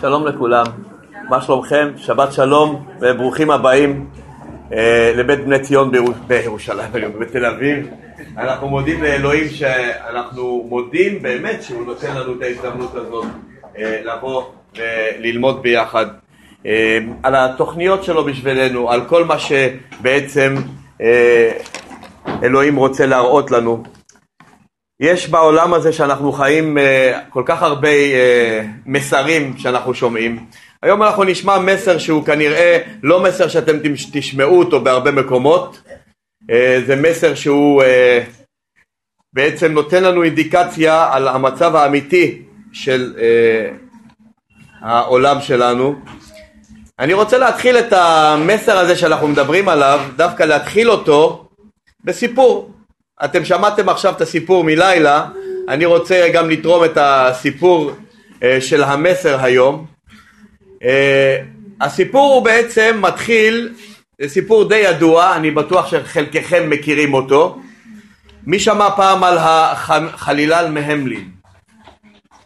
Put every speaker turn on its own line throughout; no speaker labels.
שלום לכולם, מה שלומכם? שבת שלום וברוכים הבאים אה, לבית בני ציון בירוש... בירושלים, בתל אביב. אנחנו מודים לאלוהים שאנחנו מודים באמת שהוא נותן לנו את ההזדמנות הזאת אה, לבוא וללמוד ביחד אה, על התוכניות שלו בשבילנו, על כל מה שבעצם אה, אלוהים רוצה להראות לנו. יש בעולם הזה שאנחנו חיים אה, כל כך הרבה אה, מסרים שאנחנו שומעים. היום אנחנו נשמע מסר שהוא כנראה לא מסר שאתם תשמעו אותו בהרבה מקומות, אה, זה מסר שהוא בעצם נותן לנו אינדיקציה על המצב האמיתי של העולם שלנו. אני רוצה להתחיל את המסר הזה שאנחנו מדברים עליו, דווקא להתחיל אותו בסיפור. אתם שמעתם עכשיו את הסיפור מלילה, אני רוצה גם לתרום את הסיפור אה, של המסר היום. אה, הסיפור הוא בעצם מתחיל, זה סיפור די ידוע, אני בטוח שחלקכם מכירים אותו. מי שמע פעם על החלילן מהמלין?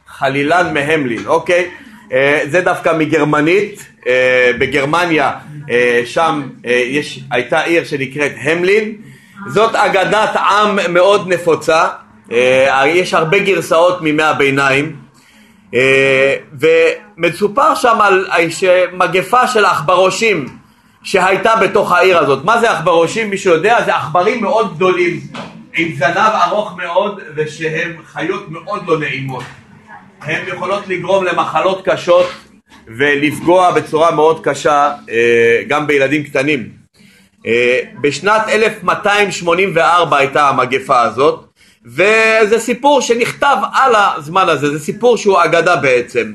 חלילן מהמלין, אוקיי? אה, זה דווקא מגרמנית, בגרמניה שם יש, הייתה עיר שנקראת המלין זאת אגדת עם מאוד נפוצה, אה, יש הרבה גרסאות מימי הביניים אה, ומצופר שם על מגפה של עכברושים שהייתה בתוך העיר הזאת. מה זה עכברושים? מישהו יודע? זה עכברים מאוד גדולים עם זנב ארוך מאוד ושהם חיות מאוד לא נעימות. הן יכולות לגרום למחלות קשות ולפגוע בצורה מאוד קשה אה, גם בילדים קטנים. אה, בשנת 1284 הייתה המגפה הזאת וזה סיפור שנכתב על הזמן הזה, זה סיפור שהוא אגדה בעצם.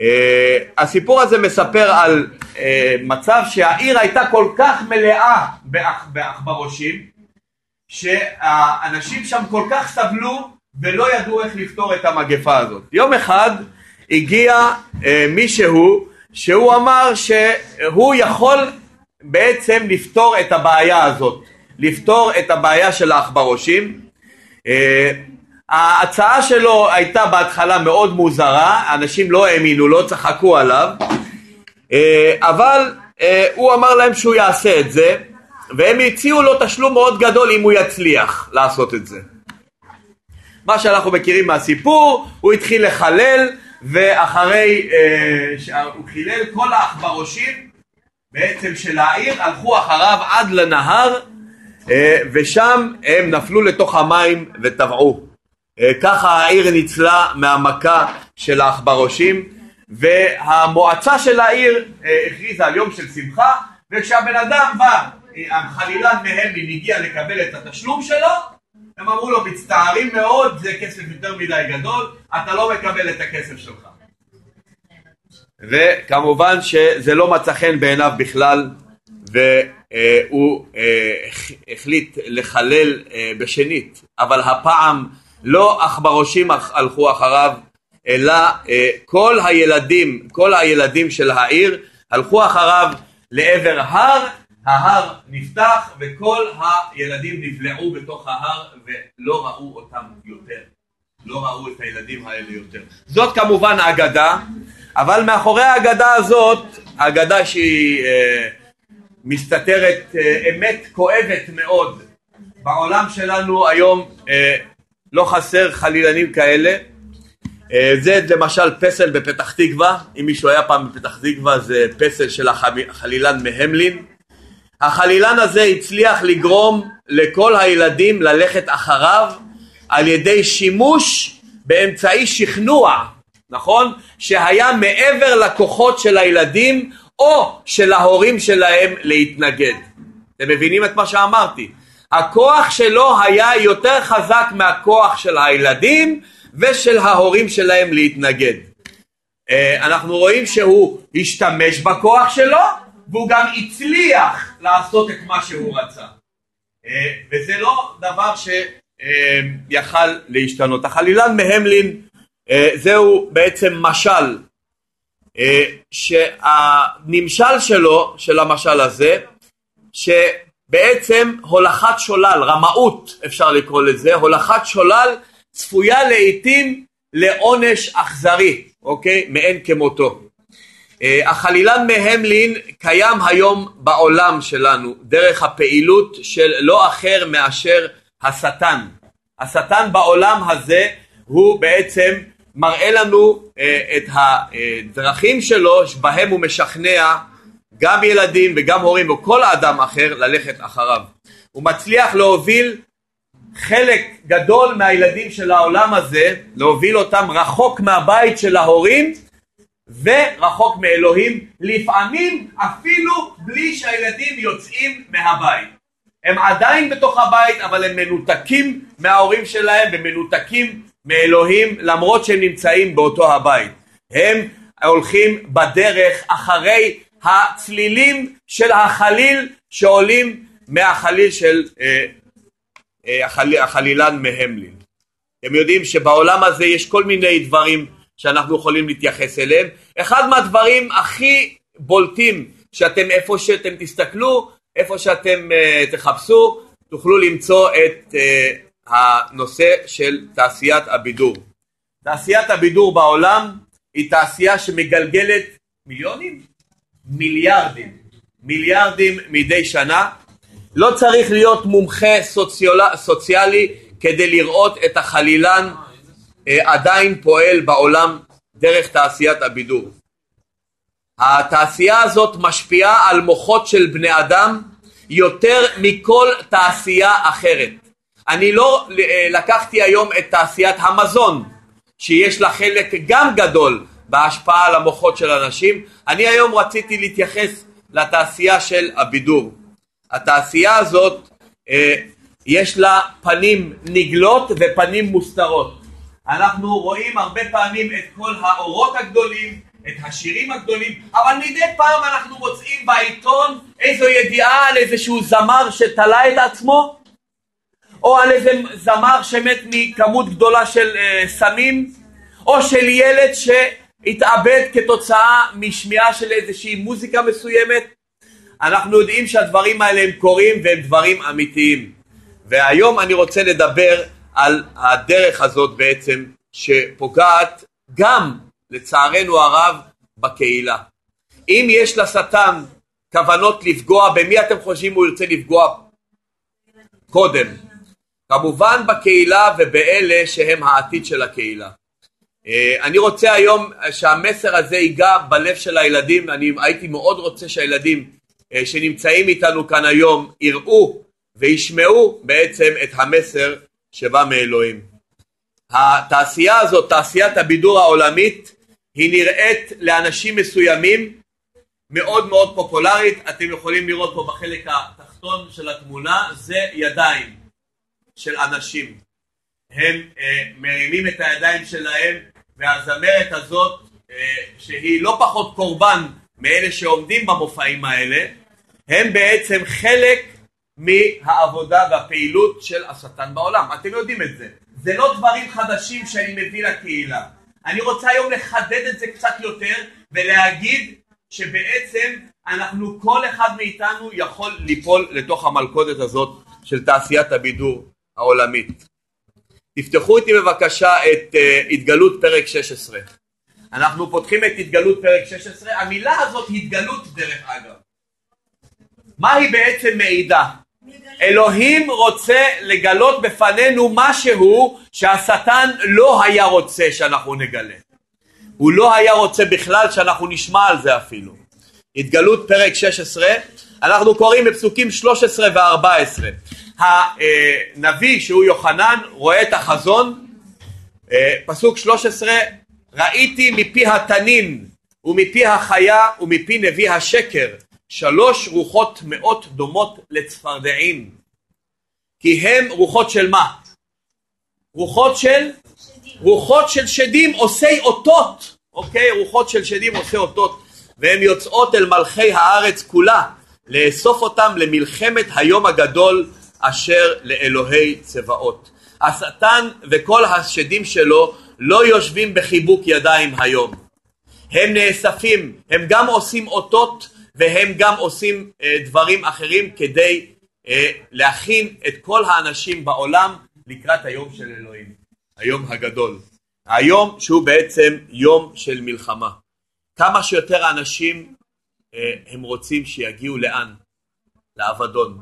אה, הסיפור הזה מספר על אה, מצב שהעיר הייתה כל כך מלאה בעכברושים שהאנשים שם כל כך סבלו ולא ידעו איך לפתור את המגפה הזאת. יום אחד הגיע מישהו שהוא אמר שהוא יכול בעצם לפתור את הבעיה הזאת, לפתור את הבעיה של העכברושים. אה, ההצעה שלו הייתה בהתחלה מאוד מוזרה, אנשים לא האמינו לא צחקו עליו, אה, אבל אה, הוא אמר להם שהוא יעשה את זה, והם הציעו לו תשלום מאוד גדול אם הוא יצליח לעשות את זה. מה שאנחנו מכירים מהסיפור, הוא התחיל לחלל, ואחרי שהוא חילל כל העכברושים בעצם של העיר הלכו אחריו עד לנהר אה, ושם הם נפלו לתוך המים וטבעו. אה, ככה העיר ניצלה מהמכה של העכברושים והמועצה של העיר אה, הכריזה על יום של שמחה וכשהבן אדם בא, החלילן מהמלין הגיע לקבל את התשלום שלו הם אמרו לו מצטערים מאוד זה כסף יותר מדי גדול אתה לא מקבל את הכסף שלך וכמובן שזה לא מצא חן בעיניו בכלל והוא אה, החליט לחלל אה, בשנית. אבל הפעם לא עכברושים הלכו אחריו אלא אה, כל הילדים, כל הילדים של העיר הלכו אחריו לעבר הר, ההר נפתח וכל הילדים נבלעו בתוך ההר ולא ראו אותם יותר, לא ראו את הילדים האלה יותר. זאת כמובן אגדה אבל מאחורי האגדה הזאת, אגדה שהיא אה, מסתתרת אה, אמת כואבת מאוד. בעולם שלנו היום אה, לא חסר חלילנים כאלה. אה, זה למשל פסל בפתח תקווה, אם מישהו היה פעם בפתח תקווה זה פסל של החלילן מהמלין. החלילן הזה הצליח לגרום לכל הילדים ללכת אחריו על ידי שימוש באמצעי שכנוע נכון? שהיה מעבר לכוחות של הילדים או של ההורים שלהם להתנגד. אתם מבינים את מה שאמרתי? הכוח שלו היה יותר חזק מהכוח של הילדים ושל ההורים שלהם להתנגד. אה, אנחנו רואים שהוא השתמש בכוח שלו והוא גם הצליח לעשות את מה שהוא רצה. אה, וזה לא דבר שיכל אה, להשתנות. החלילן מהמלין זהו בעצם משל אה, שהנמשל שלו, של המשל הזה, שבעצם הולכת שולל, רמאות אפשר לקרוא לזה, הולכת שולל צפויה לעיתים לעונש אכזרי, אוקיי? מאין כמותו. אה, החלילן מהמלין קיים היום בעולם שלנו דרך הפעילות של לא אחר מאשר השטן. השטן בעולם הזה הוא בעצם מראה לנו אה, את הדרכים שלו בהם הוא משכנע גם ילדים וגם הורים וכל אדם אחר ללכת אחריו. הוא מצליח להוביל חלק גדול מהילדים של העולם הזה, להוביל אותם רחוק מהבית של ההורים ורחוק מאלוהים, לפעמים אפילו בלי שהילדים יוצאים מהבית. הם עדיין בתוך הבית אבל הם מנותקים מההורים שלהם ומנותקים מאלוהים למרות שהם נמצאים באותו הבית. הם הולכים בדרך אחרי הצלילים של החליל שעולים מהחליל של אה, אה, החל, החלילן מהמלין. הם יודעים שבעולם הזה יש כל מיני דברים שאנחנו יכולים להתייחס אליהם. אחד מהדברים הכי בולטים שאתם איפה שאתם תסתכלו, איפה שאתם uh, תחפשו, תוכלו למצוא את uh, הנושא של תעשיית הבידור. תעשיית הבידור בעולם היא תעשייה שמגלגלת מיליונים? מיליארדים. מיליארדים מדי שנה. לא צריך להיות מומחה סוציאל... סוציאלי כדי לראות את החלילן אה, עדיין פועל בעולם דרך תעשיית הבידור. התעשייה הזאת משפיעה על מוחות של בני אדם יותר מכל תעשייה אחרת. אני לא אה, לקחתי היום את תעשיית המזון שיש לה חלק גם גדול בהשפעה על המוחות של אנשים, אני היום רציתי להתייחס לתעשייה של הבידור. התעשייה הזאת אה, יש לה פנים נגלות ופנים מוסתרות. אנחנו רואים הרבה פעמים את כל האורות הגדולים, את השירים הגדולים, אבל מדי פעם אנחנו מוצאים בעיתון איזו ידיעה על איזשהו זמר שתלה את עצמו, או על איזה זמר שמת מכמות גדולה של uh, סמים, או של ילד שהתאבד כתוצאה משמיעה של איזושהי מוזיקה מסוימת. אנחנו יודעים שהדברים האלה הם קורים והם דברים אמיתיים. והיום אני רוצה לדבר על הדרך הזאת בעצם שפוגעת גם לצערנו הרב בקהילה. אם יש לשטן כוונות לפגוע, במי אתם חושבים הוא ירצה לפגוע קודם? כמובן בקהילה ובאלה שהם העתיד של הקהילה. אה, אני רוצה היום שהמסר הזה ייגע בלב של הילדים, אני הייתי מאוד רוצה שהילדים אה, שנמצאים איתנו כאן היום יראו וישמעו בעצם את המסר שבא מאלוהים. התעשייה הזאת, תעשיית הבידור העולמית, היא נראית לאנשים מסוימים מאוד מאוד פופולרית, אתם יכולים לראות פה בחלק התחתון של התמונה, זה ידיים של אנשים. הם אה, מרימים את הידיים שלהם והזמרת הזאת, אה, שהיא לא פחות קורבן מאלה שעומדים במופעים האלה, הם בעצם חלק מהעבודה והפעילות של השטן בעולם. אתם יודעים את זה. זה לא דברים חדשים שאני מביא לקהילה. אני רוצה היום לחדד את זה קצת יותר ולהגיד שבעצם אנחנו, כל אחד מאיתנו יכול ליפול לתוך המלכודת הזאת של תעשיית הבידור העולמית. תפתחו איתי בבקשה את uh, התגלות פרק 16. אנחנו פותחים את התגלות פרק 16. המילה הזאת התגלות דרך אגב. מה היא בעצם מעידה? אלוהים רוצה לגלות בפנינו משהו שהשטן לא היה רוצה שאנחנו נגלה. הוא לא היה רוצה בכלל שאנחנו נשמע על זה אפילו. התגלות פרק 16, אנחנו קוראים בפסוקים 13 ו-14. הנביא שהוא יוחנן רואה את החזון, אה, פסוק 13, ראיתי מפי התנין ומפי החיה ומפי נביא השקר שלוש רוחות מאוד דומות לצפרדעים כי הם רוחות של מה? רוחות של? שדים. רוחות של שדים עושי אותות אוקיי? רוחות של שדים עושי אותות והן יוצאות אל מלכי הארץ כולה לאסוף אותם למלחמת היום הגדול אשר לאלוהי צבאות. השטן וכל השדים שלו לא יושבים בחיבוק ידיים היום. הם נאספים, הם גם עושים אותות והם גם עושים אה, דברים אחרים כדי אה, להכין את כל האנשים בעולם לקראת היום של אלוהים, היום הגדול. היום שהוא בעצם יום של מלחמה. כמה שיותר אנשים הם רוצים שיגיעו לאן? לאבדון.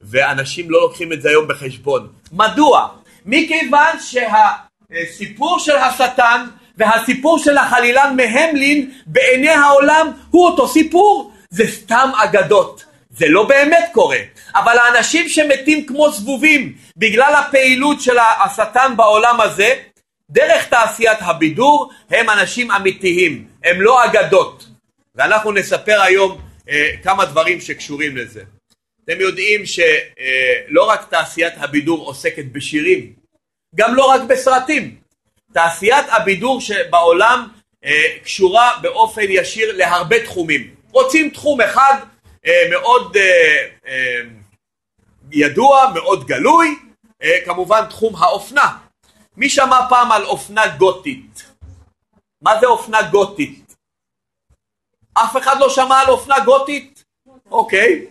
ואנשים לא לוקחים את זה היום בחשבון. מדוע? מכיוון שהסיפור של השטן והסיפור של החלילן מהמלין בעיני העולם הוא אותו סיפור. זה סתם אגדות. זה לא באמת קורה. אבל האנשים שמתים כמו זבובים בגלל הפעילות של השטן בעולם הזה, דרך תעשיית הבידור הם אנשים אמיתיים, הם לא אגדות. ואנחנו נספר היום אה, כמה דברים שקשורים לזה. אתם יודעים שלא אה, רק תעשיית הבידור עוסקת בשירים, גם לא רק בסרטים. תעשיית הבידור שבעולם אה, קשורה באופן ישיר להרבה תחומים. רוצים תחום אחד אה, מאוד אה, אה, ידוע, מאוד גלוי, אה, כמובן תחום האופנה. מי שמע פעם על אופנה גותית? מה זה אופנה גותית? אף אחד לא שמע על אופנה גותית? אוקיי.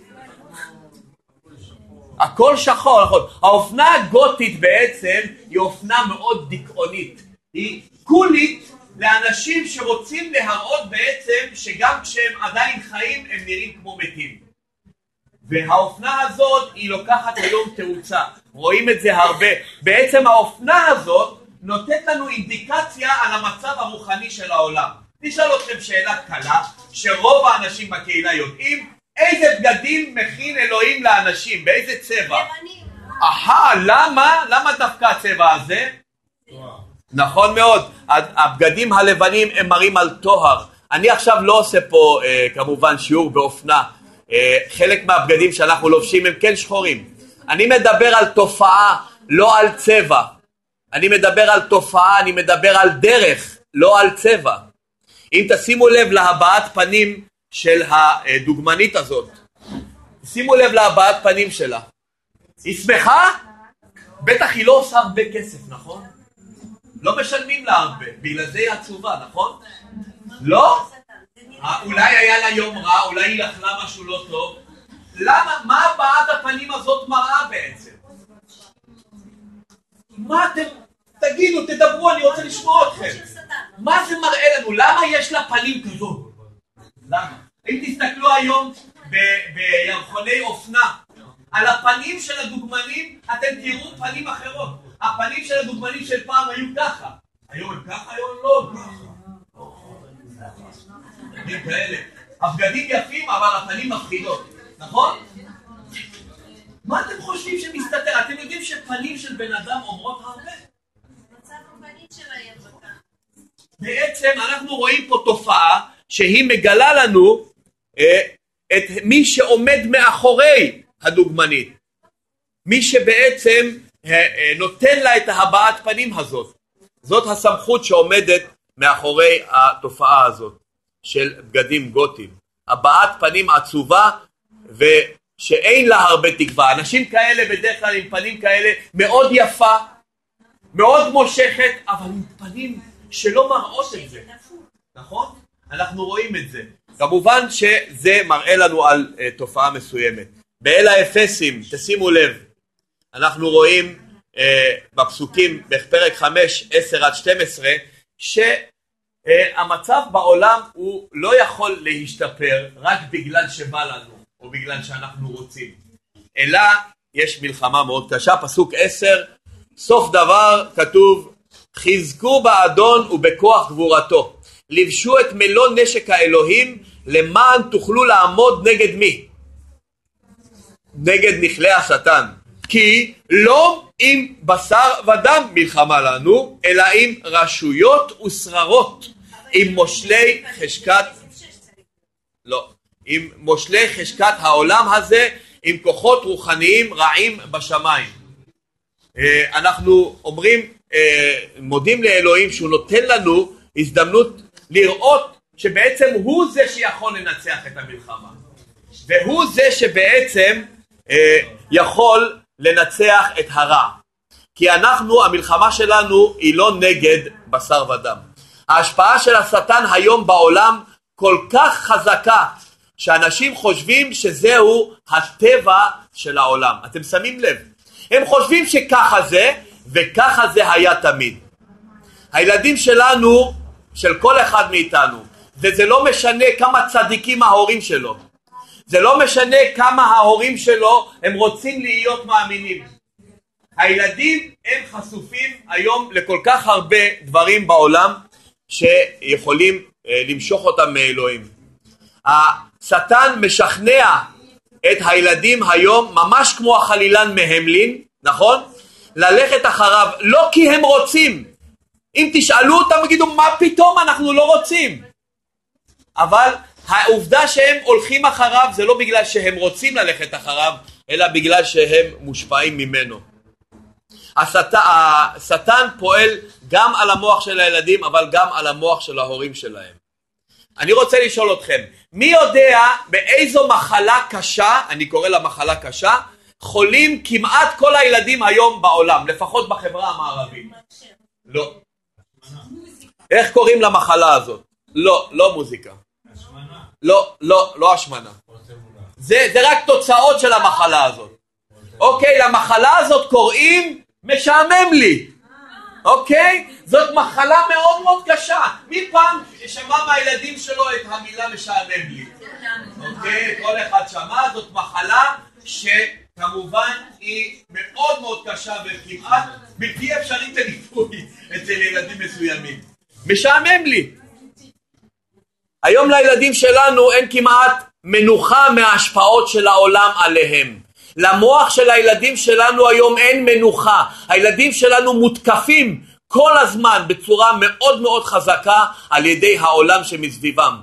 הכל שחור, נכון. האופנה הגותית בעצם היא אופנה מאוד דיכאונית. היא קולית לאנשים שרוצים להראות בעצם שגם כשהם עדיין חיים הם נראים כמו מתים. והאופנה הזאת היא לוקחת היום תאוצה, רואים את זה הרבה. בעצם האופנה הזאת נותנת לנו אינדיקציה על המצב הרוחני של העולם. נשאל אתכם שאלה קלה, שרוב האנשים בקהילה יודעים, איזה בגדים מכין אלוהים לאנשים, באיזה צבע? אהה, למה? למה דווקא הצבע הזה? נכון מאוד, הבגדים הלבנים הם מראים על טוהר. אני עכשיו לא עושה פה אה, כמובן שיעור באופנה, אה, חלק מהבגדים שאנחנו לובשים הם כן שחורים. אני מדבר על תופעה, לא על צבע. אני מדבר על תופעה, אני מדבר על דרך, לא על צבע. אם תשימו לב להבעת פנים של הדוגמנית הזאת, שימו לב להבעת פנים שלה. היא שמחה? בטח היא לא עושה הרבה כסף, נכון? לא משלמים לה הרבה, בגלל זה היא עצובה, נכון? לא? אה, אולי היה לה יום רע, אולי היא אכלה משהו לא טוב. למה, מה הבעת הפנים הזאת מראה בעצם? מה אתם, תגידו, תדברו, אני רוצה לשמוע אתכם. מה זה מראה לנו? למה יש לה פנים כזאת? למה? אם תסתכלו היום בירחוני אופנה, על הפנים של הדוגמנים אתם תראו פנים אחרות. הפנים של הדוגמנים של פעם היו ככה. היום הם ככה, היום לא ככה. הבגדים יפים אבל הפנים מפחידות, נכון? מה אתם חושבים שמסתתר? אתם יודעים שפנים של בן אדם אומרות הרבה? בעצם אנחנו רואים פה תופעה שהיא מגלה לנו אה, את מי שעומד מאחורי הדוגמנית. מי שבעצם אה, אה, נותן לה את ההבעת פנים הזאת. זאת הסמכות שעומדת מאחורי התופעה הזאת. של בגדים גותיים. הבעת פנים עצובה ושאין לה הרבה תקווה. אנשים כאלה בדרך כלל עם פנים כאלה מאוד יפה, מאוד מושכת, אבל עם פנים שלא מראות את זה. נכון? אנחנו רואים את זה. כמובן שזה מראה לנו על uh, תופעה מסוימת. באל האפסים, תשימו לב, אנחנו רואים uh, בפסוקים בפרק 5, 10 עד 12, ש... אה, המצב בעולם הוא לא יכול להשתפר רק בגלל שבא לנו או בגלל שאנחנו רוצים, אלא יש מלחמה מאוד קשה, פסוק עשר, סוף דבר כתוב חזקו באדון ובכוח גבורתו, לבשו את מלוא נשק האלוהים למען תוכלו לעמוד נגד מי? נגד נכלי השטן. כי לא עם בשר ודם מלחמה לנו, אלא עם רשויות ושררות, עם מושלי חשקת, לא, עם מושלי חשקת העולם הזה, עם כוחות רוחניים רעים בשמיים. אה, אנחנו אומרים, אה, מודים לאלוהים שהוא נותן לנו הזדמנות לראות שבעצם הוא זה שיכול לנצח את המלחמה. והוא זה שבעצם אה, יכול לנצח את הרע. כי אנחנו, המלחמה שלנו היא לא נגד בשר ודם. ההשפעה של השטן היום בעולם כל כך חזקה שאנשים חושבים שזהו הטבע של העולם. אתם שמים לב? הם חושבים שככה זה וככה זה היה תמיד. הילדים שלנו, של כל אחד מאיתנו, וזה לא משנה כמה צדיקים ההורים שלו. זה לא משנה כמה ההורים שלו הם רוצים להיות מאמינים. הילדים הם חשופים היום לכל כך הרבה דברים בעולם שיכולים אה, למשוך אותם מאלוהים. השטן משכנע את הילדים היום ממש כמו החלילן מהמלין, נכון? ללכת אחריו לא כי הם רוצים. אם תשאלו אותם יגידו מה פתאום אנחנו לא רוצים. אבל העובדה שהם הולכים אחריו זה לא בגלל שהם רוצים ללכת אחריו, אלא בגלל שהם מושפעים ממנו. השט... השטן פועל גם על המוח של הילדים, אבל גם על המוח של ההורים שלהם. אני רוצה לשאול אתכם, מי יודע באיזו מחלה קשה, אני קורא לה מחלה קשה, חולים כמעט כל הילדים היום בעולם, לפחות בחברה המערבית? לא. איך קוראים למחלה הזאת? לא, לא מוזיקה. לא, לא, לא השמנה. זה, זה רק תוצאות של המחלה הזאת. אוקיי, למחלה הזאת קוראים משעמם לי. אוקיי? זאת מחלה מאוד מאוד קשה. מי פעם שמע מהילדים שלו את המילה משעמם לי? אוקיי? כל אחד שמע, זאת מחלה שכמובן היא מאוד מאוד קשה וכמעט בלתי אפשרית לליווי אצל ילדים מסוימים. משעמם לי. היום לילדים שלנו אין כמעט מנוחה מההשפעות של העולם עליהם. למוח של הילדים שלנו היום אין מנוחה. הילדים שלנו מותקפים כל הזמן בצורה מאוד מאוד חזקה על ידי העולם שמסביבם.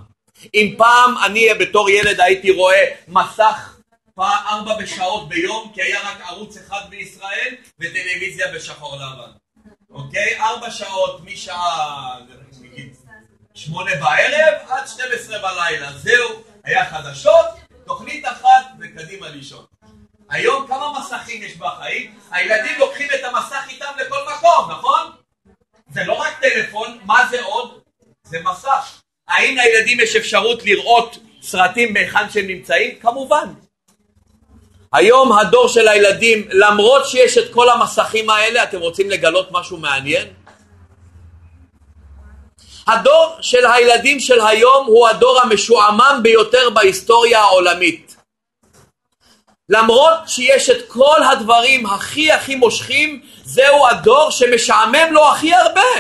אם פעם אני בתור ילד הייתי רואה מסך פעם ארבע בשעות ביום כי היה רק ערוץ אחד בישראל וטלוויזיה בשחור לבן. אוקיי? ארבע שעות משעה שמונה בערב עד 12 בלילה. זהו, היה חדשות, תוכנית אחת וקדימה לישון. היום כמה מסכים יש בחיים? הילדים לוקחים את המסך איתם לכל מקום, נכון? זה לא רק טלפון, מה זה עוד? זה מסך. האם לילדים יש אפשרות לראות סרטים מהיכן שהם נמצאים? כמובן. היום הדור של הילדים, למרות שיש את כל המסכים האלה, אתם רוצים לגלות משהו מעניין? הדור של הילדים של היום הוא הדור המשועמם ביותר בהיסטוריה העולמית. למרות שיש את כל הדברים הכי הכי מושכים, זהו הדור שמשעמם לו הכי הרבה.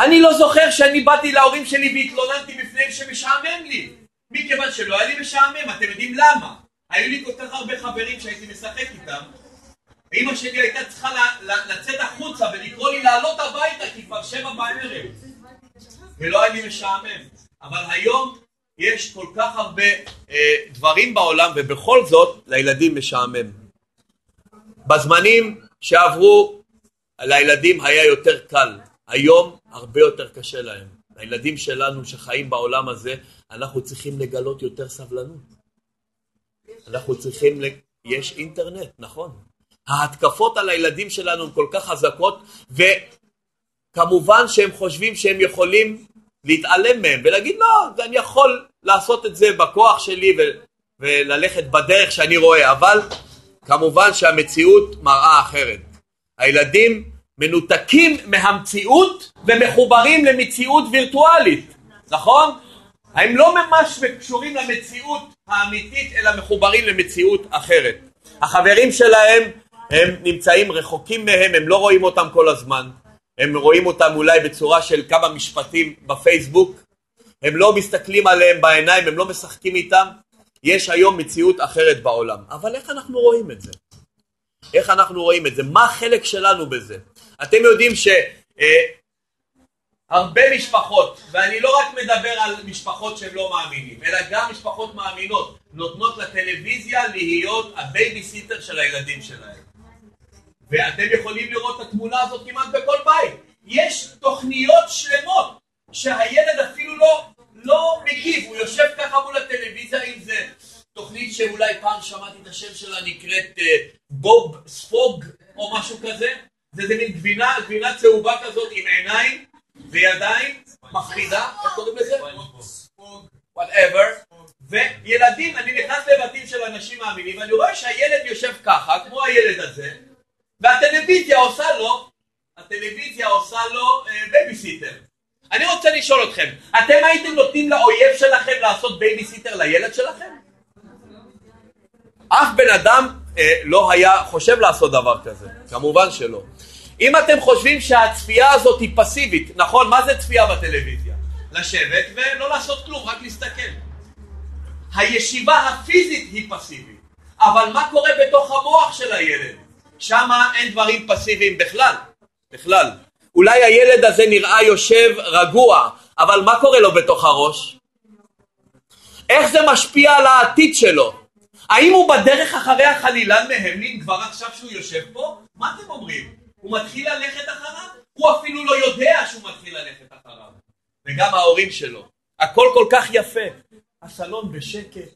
אני לא זוכר שאני באתי להורים שלי והתלוננתי בפניהם שמשעמם לי. מכיוון שלא היה לי משעמם, אתם יודעים למה? היו לי כל כך הרבה חברים שהייתי משחק איתם, ואימא שלי הייתה צריכה לצאת החוצה ולקרוא לי לעלות הביתה כי כבר שבע בערב. ולא היה לי משעמם. אבל היום יש כל כך הרבה אה, דברים בעולם ובכל זאת לילדים משעמם. בזמנים שעברו לילדים היה יותר קל, היום הרבה יותר קשה להם. לילדים שלנו שחיים בעולם הזה אנחנו צריכים לגלות יותר סבלנות. אנחנו צריכים. יש אינטרנט, נכון. ההתקפות על הילדים שלנו הן כל כך חזקות וכמובן שהם חושבים שהם יכולים להתעלם מהם ולהגיד לא, אני יכול לעשות את זה בכוח שלי ו- וללכת בדרך שאני רואה, אבל כמובן שהמציאות מראה אחרת. הילדים מנותקים מהמציאות ומחוברים למציאות וירטואלית, נכון? הם לא ממש קשורים למציאות האמיתית אלא מחוברים למציאות אחרת. החברים שלהם הם נמצאים רחוקים מהם, הם לא רואים אותם כל הזמן, הם רואים אותם אולי בצורה של כמה משפטים בפייסבוק, הם לא מסתכלים עליהם בעיניים, הם לא משחקים איתם, יש היום מציאות אחרת בעולם. אבל איך אנחנו רואים את זה? איך אנחנו רואים את זה? מה החלק שלנו בזה? אתם יודעים שהרבה אה, משפחות, ואני לא רק מדבר על משפחות שהם לא מאמינים, אלא גם משפחות מאמינות, נותנות לטלוויזיה להיות הבייביסיטר של הילדים שלהם. ואתם יכולים לראות את התמונה הזאת כמעט בכל בית. יש תוכניות שלמות שהילד אפילו לא, לא מגיב, הוא יושב ככה מול הטלוויזיה אם זה תוכנית שאולי פעם שמעתי את השם שלה נקראת אה, בוב ספוג או משהו כזה. זה איזה מין גבינה, גבינה צהובה כזאת עם עיניים וידיים, מפחידה, איך קוראים לזה? Whatever. וילדים, אני נכנס לבתים של אנשים מאמינים ואני רואה שהילד יושב ככה, כמו הילד הזה, והטלוויזיה עושה לו, הטלוויזיה עושה לו אה, בייביסיטר. אני רוצה לשאול אתכם, אתם הייתם נותנים לאויב שלכם לעשות בייביסיטר לילד שלכם? אף בן אדם אה, לא היה חושב לעשות דבר כזה, כמובן שלא. אם אתם חושבים שהצפייה הזאת היא פסיבית, נכון, מה זה צפייה בטלוויזיה? לשבת ולא לעשות כלום, רק להסתכל. הישיבה הפיזית היא פסיבית, אבל מה קורה בתוך המוח של הילד? שם אין דברים פסיביים בכלל, בכלל. אולי הילד הזה נראה יושב רגוע, אבל מה קורה לו בתוך הראש? איך זה משפיע על העתיד שלו? האם הוא בדרך אחרי החלילן מהמלין כבר עכשיו שהוא יושב פה? מה אתם אומרים? הוא מתחיל ללכת אחריו? הוא אפילו לא יודע שהוא מתחיל ללכת אחריו. וגם ההורים שלו. הכל כל כך יפה. הסלון בשקט,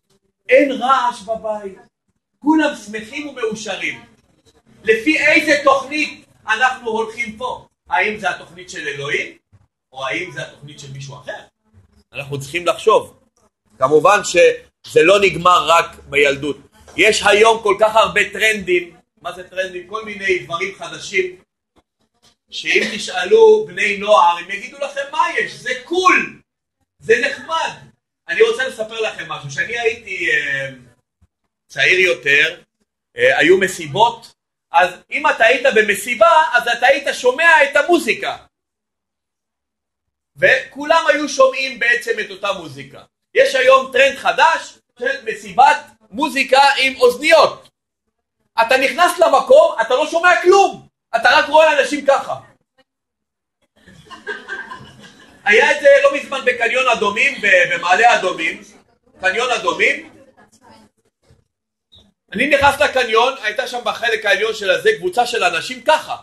אין רעש בבית, כולם שמחים ומאושרים. לפי איזה תוכנית אנחנו הולכים פה? האם זה התוכנית של אלוהים, או האם זה התוכנית של מישהו אחר? אנחנו צריכים לחשוב. כמובן שזה לא נגמר רק בילדות. יש היום כל כך הרבה טרנדים, מה זה טרנדים? כל מיני דברים חדשים, שאם תשאלו בני נוער, הם יגידו לכם מה יש, זה קול, זה נחמד. אני רוצה לספר לכם משהו, כשאני הייתי אה, צעיר יותר, אה, היו מסיבות, אז אם אתה היית במסיבה, אז אתה היית שומע את המוזיקה. וכולם היו שומעים בעצם את אותה מוזיקה. יש היום טרנד חדש של מסיבת מוזיקה עם אוזניות. אתה נכנס למקום, אתה לא שומע כלום, אתה רק רואה אנשים ככה. היה את זה לא מזמן בקניון אדומים, במעלה אדומים, קניון אדומים. אני נכנס לקניון, הייתה שם בחלק העליון של הזה קבוצה של אנשים ככה.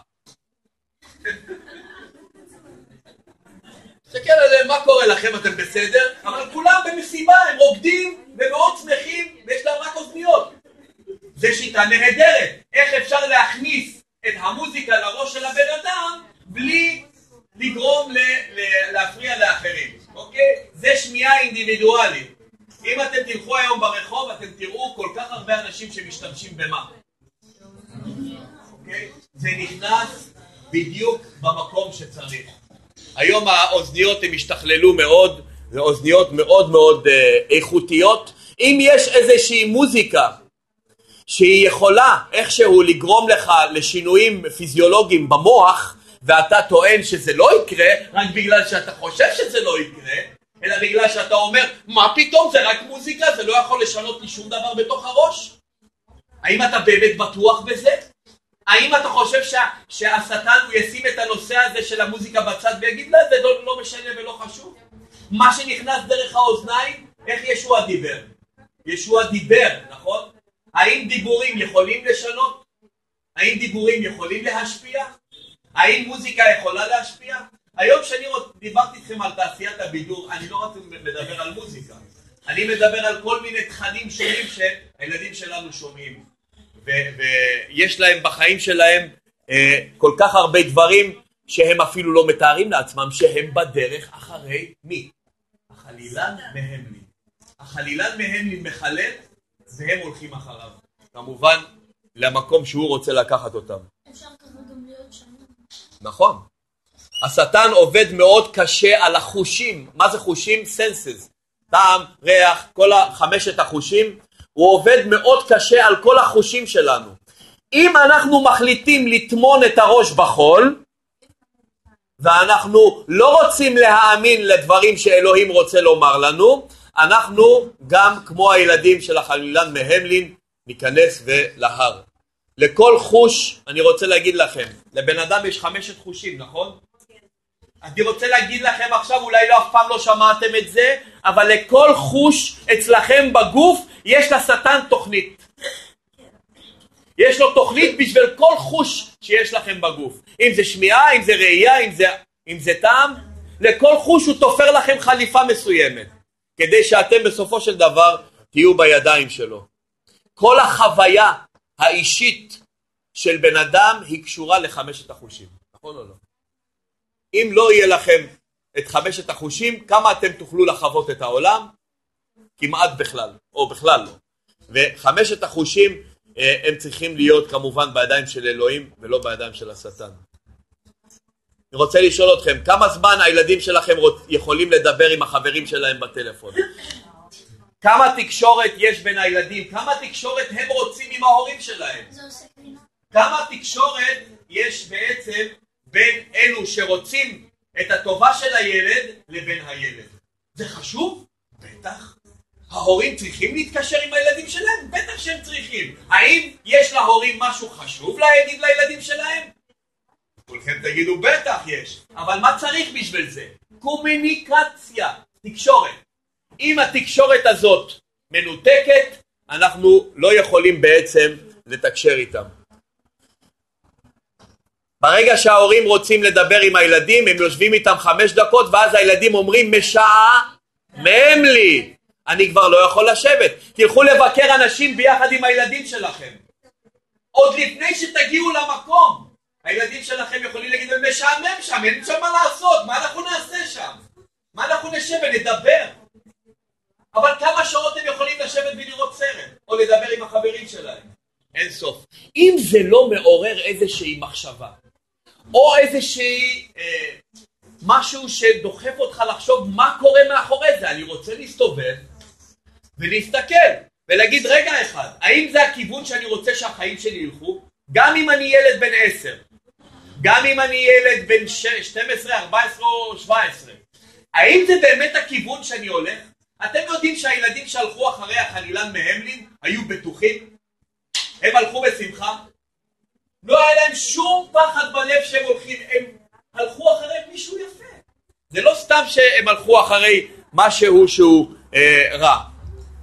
תסתכל עליהם, מה קורה לכם, אתם בסדר? אבל כולם במסיבה, הם רוקדים ומאוד שמחים ויש להם רק אוזניות. זה שיטה נהדרת, איך אפשר להכניס את המוזיקה לראש של הבן אדם בלי לגרום ל, ל, להפריע לאחרים, אוקיי? זה שמיעה אינדיבידואלית. אם אתם תלכו היום ברחוב, אתם תראו כל כך הרבה אנשים שמשתמשים במה. אוקיי? זה נכנס בדיוק במקום שצריך. היום האוזניות הן השתכללו מאוד, זה אוזניות מאוד מאוד אה, איכותיות. אם יש איזושהי מוזיקה שהיא יכולה איכשהו לגרום לך לשינויים פיזיולוגיים במוח, ואתה טוען שזה לא יקרה רק בגלל שאתה חושב שזה לא יקרה, אלא בגלל שאתה אומר, מה פתאום, זה רק מוזיקה, זה לא יכול לשנות לי שום דבר בתוך הראש? האם אתה באמת בטוח בזה? האם אתה חושב שה, שהשטן הוא ישים את הנושא הזה של המוזיקה בצד ויגיד לה, זה לא, לא משנה ולא חשוב? מה שנכנס דרך האוזניים, איך ישוע דיבר? ישוע דיבר, נכון? האם דיבורים יכולים לשנות? האם דיבורים יכולים להשפיע? האם מוזיקה יכולה להשפיע? היום שאני דיברתי איתכם על תעשיית הבידור, אני לא רק מדבר על מוזיקה, אני מדבר על כל מיני תכנים שונים שהילדים שלנו שומעים, ויש להם בחיים שלהם אה, כל כך הרבה דברים שהם אפילו לא מתארים לעצמם שהם בדרך אחרי מי? החלילן מהמלין. החלילן מהמלין מחלל והם הולכים אחריו. כמובן למקום שהוא רוצה לקחת אותם. אפשר ככה גם להיות שם. נכון. השטן עובד מאוד קשה על החושים. מה זה חושים? סנסס. טעם, ריח, כל חמשת החושים. הוא עובד מאוד קשה על כל החושים שלנו. אם אנחנו מחליטים לטמון את הראש בחול, ואנחנו לא רוצים להאמין לדברים שאלוהים רוצה לומר לנו, אנחנו גם כמו הילדים של החלילן מהמלין ניכנס ולהר. לכל חוש, אני רוצה להגיד לכם, לבן אדם יש חמשת חושים, נכון? אני רוצה להגיד לכם עכשיו, אולי לא אף פעם לא שמעתם את זה, אבל לכל חוש אצלכם בגוף יש לשטן תוכנית. יש לו תוכנית בשביל כל חוש שיש לכם בגוף. אם זה שמיעה, אם זה ראייה, אם זה, אם זה טעם, לכל חוש הוא תופר לכם חליפה מסוימת, כדי שאתם בסופו של דבר תהיו בידיים שלו. כל החוויה האישית של בן אדם היא קשורה לחמשת החושים, נכון או לא? אם לא יהיה לכם את חמשת החושים, כמה אתם תוכלו לחוות את העולם? כמעט בכלל, או בכלל לא. וחמשת החושים אה, הם צריכים להיות כמובן בידיים של אלוהים ולא בידיים של השטן. אני רוצה לשאול אתכם, כמה זמן הילדים שלכם יכולים לדבר עם החברים שלהם בטלפון? כמה תקשורת יש בין הילדים? כמה תקשורת הם רוצים עם ההורים שלהם? כמה תקשורת יש בעצם בין אלו שרוצים את הטובה של הילד לבין הילד? זה חשוב? בטח. ההורים צריכים להתקשר עם הילדים שלהם? בטח שהם צריכים. האם יש להורים משהו חשוב להגיד לילדים שלהם? כולכם תגידו בטח יש, אבל מה צריך בשביל זה? קומוניקציה, תקשורת. אם התקשורת הזאת מנותקת, אנחנו לא יכולים בעצם לתקשר איתם. ברגע שההורים רוצים לדבר עם הילדים, הם יושבים איתם חמש דקות, ואז הילדים אומרים משעמם לי, אני כבר לא יכול לשבת. תלכו לבקר אנשים ביחד עם הילדים שלכם. עוד לפני שתגיעו למקום. הילדים שלכם יכולים להגיד, משעמם שם, אין שם מה לעשות, מה אנחנו נעשה שם? מה אנחנו נשב ונדבר? אבל כמה שעות הם יכולים לשבת ולראות סרט, או לדבר עם החברים שלהם? אין סוף. אם זה לא מעורר איזושהי מחשבה, או איזושהי אה, משהו שדוחף אותך לחשוב מה קורה מאחורי זה, אני רוצה להסתובב ולהסתכל ולהגיד רגע אחד, האם זה הכיוון שאני רוצה שהחיים שלי ילכו? גם אם אני ילד בן עשר, גם אם אני ילד בן 12, 14 או 17, האם זה באמת הכיוון שאני הולך? אתם יודעים שהילדים שהלכו אחרי החלילן מהמלין היו בטוחים? הם הלכו בשמחה? לא היה להם שום פחד בלב שהם הולכים, הם הלכו אחרי מישהו יפה. זה לא סתם שהם הלכו אחרי משהו שהוא אה, רע.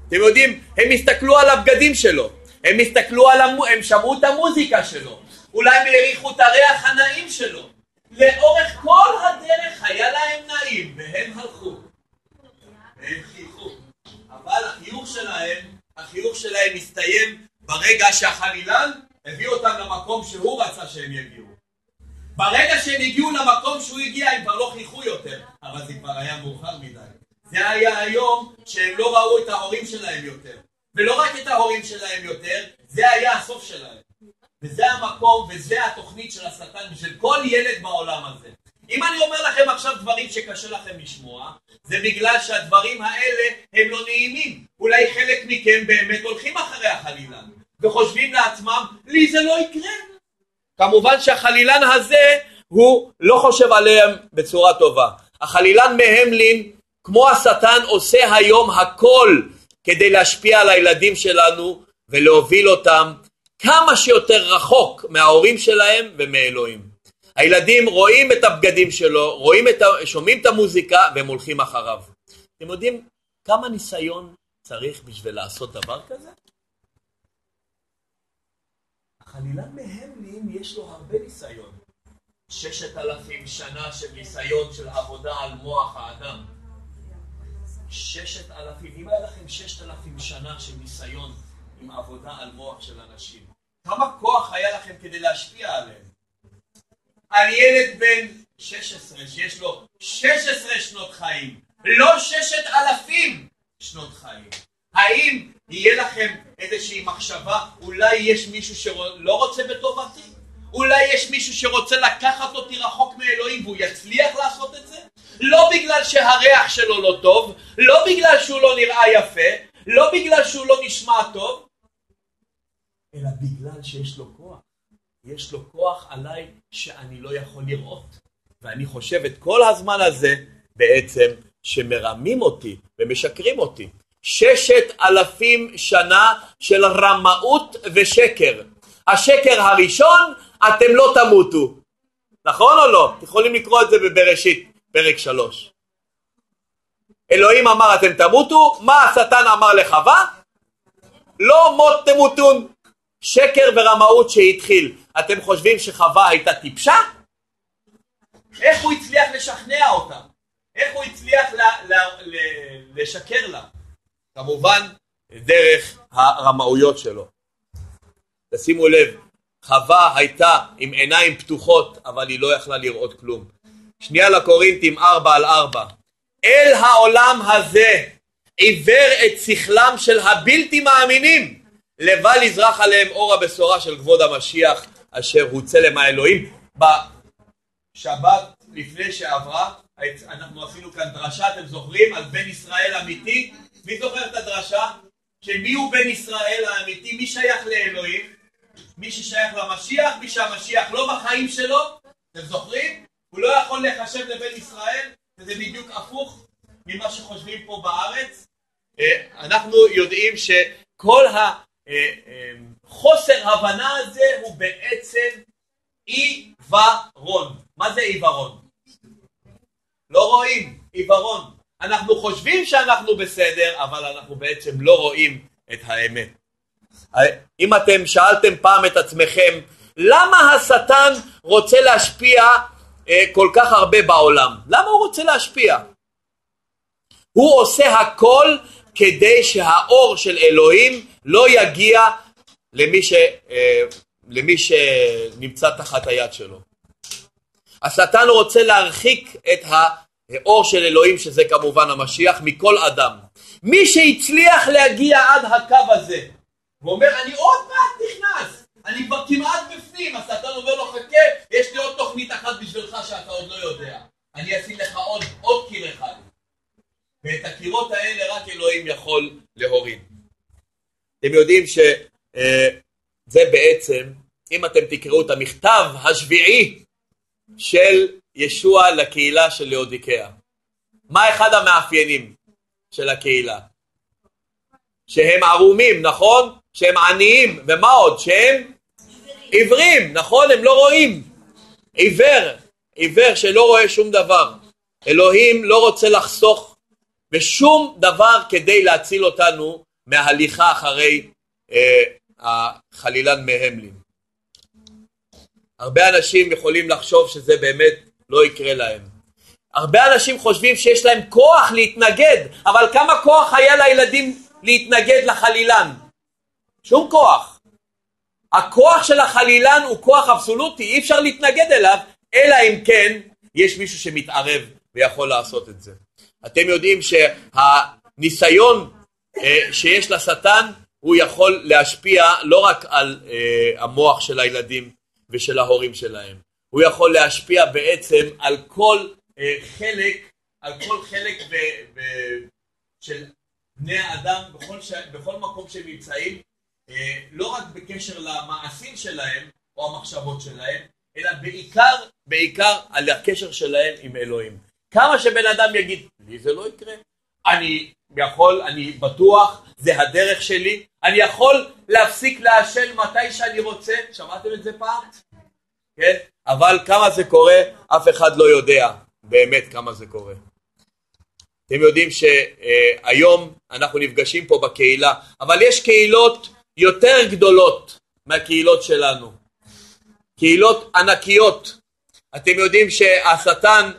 אתם יודעים, הם הסתכלו על הבגדים שלו, הם הסתכלו על, המו... הם שמעו את המוזיקה שלו, אולי הם העריכו את הריח הנעים שלו. לאורך כל הדרך היה להם נעים, והם הלכו. והם חייכו. אבל החיוך שלהם, החיוך שלהם הסתיים ברגע שהחלילן הביא אותם למקום שהוא רצה שהם יגיעו. ברגע שהם הגיעו למקום שהוא הגיע, הם כבר לא חייכו יותר, אבל זה כבר היה מאוחר מדי. זה היה היום שהם לא ראו את ההורים שלהם יותר. ולא רק את ההורים שלהם יותר, זה היה הסוף שלהם. וזה המקום וזה התוכנית של השטן בשביל כל ילד בעולם הזה. אם אני אומר לכם עכשיו דברים שקשה לכם לשמוע, זה בגלל שהדברים האלה הם לא נעימים. אולי חלק מכם באמת הולכים אחרי החלילן, וחושבים לעצמם, לי זה לא יקרה. כמובן שהחלילן הזה, הוא לא חושב עליהם בצורה טובה. החלילן מהמלין, כמו השטן, עושה היום הכל כדי להשפיע על הילדים שלנו ולהוביל אותם כמה שיותר רחוק מההורים שלהם ומאלוהים. הילדים רואים את הבגדים שלו, רואים את ה... שומעים את המוזיקה והם הולכים אחריו. אתם יודעים כמה ניסיון צריך בשביל לעשות דבר כזה? החלילן מהמלין יש לו הרבה ניסיון. ששת אלפים שנה של ניסיון של עבודה על מוח האדם. ששת אלפים, אם היה לכם ששת אלפים שנה של ניסיון עם עבודה על מוח של אנשים, כמה כוח היה לכם כדי להשפיע עליהם? על ילד בן 16 שיש לו 16 שנות חיים, לא ששת אלפים שנות חיים. האם יהיה לכם איזושהי מחשבה, אולי יש מישהו שלא רוצה בטובתי? אולי יש מישהו שרוצה לקחת אותי רחוק מאלוהים והוא יצליח לעשות את זה? לא בגלל שהריח שלו לא טוב, לא בגלל שהוא לא נראה יפה, לא בגלל שהוא לא נשמע טוב, אלא בגלל שיש לו כוח. יש לו כוח עליי שאני לא יכול לראות. ואני חושב את כל הזמן הזה בעצם שמרמים אותי ומשקרים אותי. ששת אלפים שנה של רמאות ושקר. השקר הראשון, אתם לא תמותו. נכון או לא? יכולים לקרוא את זה בבראשית, פרק שלוש. אלוהים אמר אתם תמותו, מה השטן אמר לחווה? לא מות תמותון. שקר ורמאות שהתחיל. אתם חושבים שחווה הייתה טיפשה? איך הוא הצליח לשכנע אותה? איך הוא הצליח ל- ל- ל- לשקר לה? כמובן דרך הרמאויות שלו. תשימו לב, חווה הייתה עם עיניים פתוחות, אבל היא לא יכלה לראות כלום. שנייה לקורינטים ארבע על ארבע. אל העולם הזה עיוור את שכלם של הבלתי מאמינים, לבל יזרח עליהם אור הבשורה של כבוד המשיח אשר הוא צלם האלוהים. בשבת לפני שעברה, אנחנו עשינו כאן דרשה, אתם זוכרים? על בן ישראל אמיתי? מי זוכר את הדרשה? שמי הוא בן ישראל האמיתי? מי שייך לאלוהים? מי ששייך למשיח? מי שהמשיח לא בחיים שלו? אתם זוכרים? הוא לא יכול להיחשב לבן ישראל? וזה בדיוק הפוך ממה שחושבים פה בארץ. אה, אנחנו יודעים שכל החוסר אה, אה, הבנה הזה הוא בעצם עיוורון. מה זה עיוורון? לא רואים, עיוורון. אנחנו חושבים שאנחנו בסדר, אבל אנחנו בעצם לא רואים את האמת. אם אתם שאלתם פעם את עצמכם, למה השטן רוצה להשפיע אה, כל כך הרבה בעולם? למה הוא רוצה להשפיע? הוא עושה הכל כדי שהאור של אלוהים לא יגיע למי, ש, אה, למי שנמצא תחת היד שלו. השטן רוצה להרחיק את האור של אלוהים, שזה כמובן המשיח, מכל אדם. מי שהצליח להגיע עד הקו הזה, ואומר, אני עוד מעט נכנס, אני כבר כמעט בפנים, השטן אומר לו, חכה, יש לי עוד תוכנית אחת בשבילך שאתה עוד לא יודע. אני אשים לך עוד, עוד קיר אחד. ואת הקירות האלה רק אלוהים יכול להוריד. אתם יודעים שזה אה, בעצם, אם אתם תקראו את המכתב השביעי של ישוע לקהילה של לאודיקאה. מה אחד המאפיינים של הקהילה? שהם ערומים, נכון? שהם עניים, ומה עוד? שהם עיוורים, נכון? הם לא רואים. עיוור, עיוור שלא רואה שום דבר. אלוהים לא רוצה לחסוך בשום דבר כדי להציל אותנו מההליכה אחרי אה, החלילן מהמלין. הרבה אנשים יכולים לחשוב שזה באמת לא יקרה להם. הרבה אנשים חושבים שיש להם כוח להתנגד, אבל כמה כוח היה לילדים להתנגד לחלילן? שום כוח. הכוח של החלילן הוא כוח אבסולוטי, אי אפשר להתנגד אליו, אלא אם כן יש מישהו שמתערב ויכול לעשות את זה. אתם יודעים שהניסיון שיש לשטן הוא יכול להשפיע לא רק על אה, המוח של הילדים ושל ההורים שלהם, הוא יכול להשפיע בעצם על כל אה, חלק, על כל חלק ב, ב, של בני האדם בכל, ש... בכל מקום שהם נמצאים, אה, לא רק בקשר למעשים שלהם או המחשבות שלהם, אלא בעיקר, בעיקר על הקשר שלהם עם אלוהים. כמה שבן אדם יגיד, לי זה לא יקרה, אני יכול, אני בטוח, זה הדרך שלי, אני יכול להפסיק לעשן מתי שאני רוצה, שמעתם את זה פעם? כן? אבל כמה זה קורה, אף אחד לא יודע באמת כמה זה קורה. אתם יודעים שהיום אנחנו נפגשים פה בקהילה, אבל יש קהילות יותר גדולות מהקהילות שלנו. קהילות ענקיות. אתם יודעים שהשטן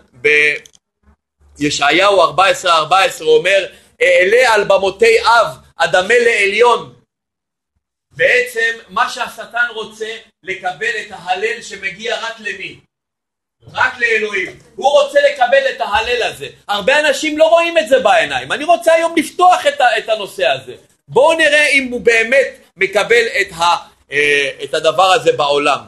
בישעיהו 14-14 אומר אעלה על במותי אב אדמה לעליון. בעצם מה שהשטן רוצה לקבל את ההלל שמגיע רק למי? רק לאלוהים. הוא רוצה לקבל את ההלל הזה. הרבה אנשים לא רואים את זה בעיניים. אני רוצה היום לפתוח את, את הנושא הזה. בואו נראה אם הוא באמת מקבל את, ה, אה, את הדבר הזה בעולם.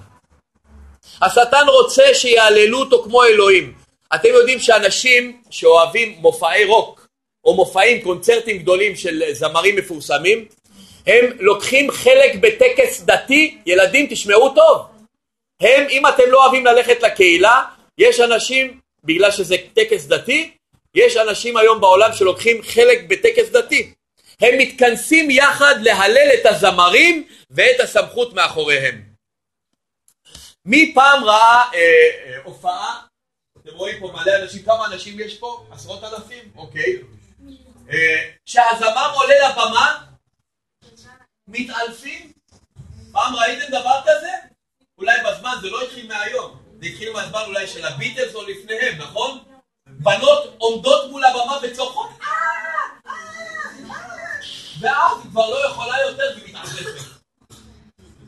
השטן רוצה שיעללו אותו כמו אלוהים. אתם יודעים שאנשים שאוהבים מופעי רוק או מופעים, קונצרטים גדולים של זמרים מפורסמים, הם לוקחים חלק בטקס דתי, ילדים תשמעו טוב, הם, אם אתם לא אוהבים ללכת לקהילה, יש אנשים, בגלל שזה טקס דתי, יש אנשים היום בעולם שלוקחים חלק בטקס דתי. הם מתכנסים יחד להלל את הזמרים ואת הסמכות מאחוריהם. מי פעם ראה אה, אה, הופעה, אתם רואים פה מלא אנשים, כמה אנשים יש פה? עשרות אלפים? אוקיי. אה, שהזמר עולה לבמה, מתעלפים? פעם ראיתם דבר כזה? אולי בזמן, זה לא התחיל מהיום, זה התחיל מהזמן אולי של הביטלס או לפניהם, נכון? בנות עומדות מול הבמה וצורכות ואז היא כבר לא יכולה יותר ומתעסקת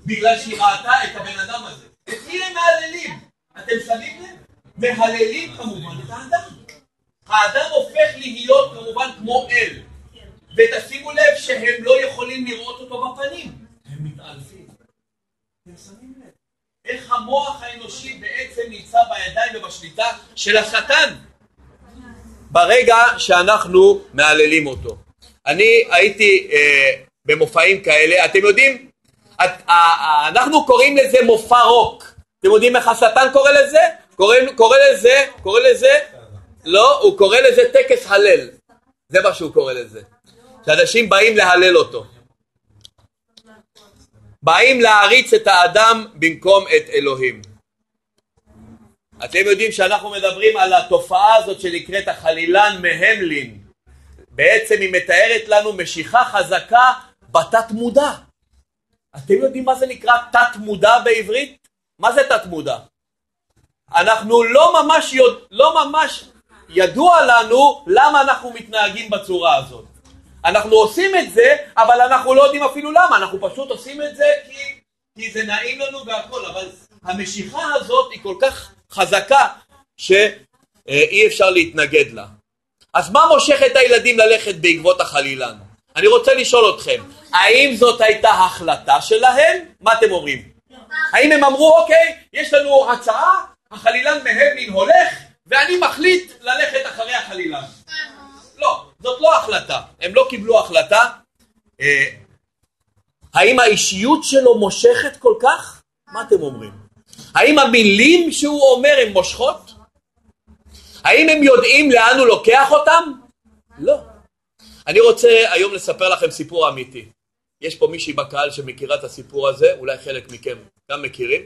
בגלל שהיא ראתה את הבן אדם הזה. את מי הם מהללים? אתם שמים לב? מהללים כמובן את האדם. האדם הופך להיות כמובן כמו אל. ותשימו לב שהם לא יכולים לראות אותו בפנים. הם מתעלפים. אתם שמים לב? איך המוח האנושי בעצם נמצא בידיים ובשליטה של השטן ברגע שאנחנו מהללים אותו. אני הייתי אה, במופעים כאלה, אתם יודעים, את, אה, אנחנו קוראים לזה מופע רוק. אתם יודעים איך השטן קורא לזה? קורא, קורא לזה, קורא לזה, לא, הוא קורא לזה טקס הלל. זה מה שהוא קורא לזה. שאנשים באים להלל אותו. באים להעריץ את האדם במקום את אלוהים. אתם יודעים שאנחנו מדברים על התופעה הזאת שנקראת החלילן מהמלין. בעצם היא מתארת לנו משיכה חזקה בתת מודע. אתם יודעים מה זה נקרא תת מודע בעברית? מה זה תת מודע? אנחנו לא ממש, יודע, לא ממש ידוע לנו למה אנחנו מתנהגים בצורה הזאת. אנחנו עושים את זה, אבל אנחנו לא יודעים אפילו למה, אנחנו פשוט עושים את זה כי, כי זה נעים לנו והכל, אבל המשיכה הזאת היא כל כך חזקה שאי אפשר להתנגד לה. אז מה מושך את הילדים ללכת בעקבות החלילן? אני רוצה לשאול אתכם, האם זאת הייתה החלטה שלהם? מה אתם אומרים? האם הם אמרו, אוקיי, יש לנו הצעה, החלילן מהמלין הולך, ואני מחליט ללכת אחרי החלילן. לא, זאת לא החלטה, הם לא קיבלו החלטה. אה, האם האישיות שלו מושכת כל כך? מה אתם אומרים? האם המילים שהוא אומר הן מושכות? האם הם יודעים לאן הוא לוקח אותם? לא. אני רוצה היום לספר לכם סיפור אמיתי. יש פה מישהי בקהל שמכירה את הסיפור הזה, אולי חלק מכם גם מכירים.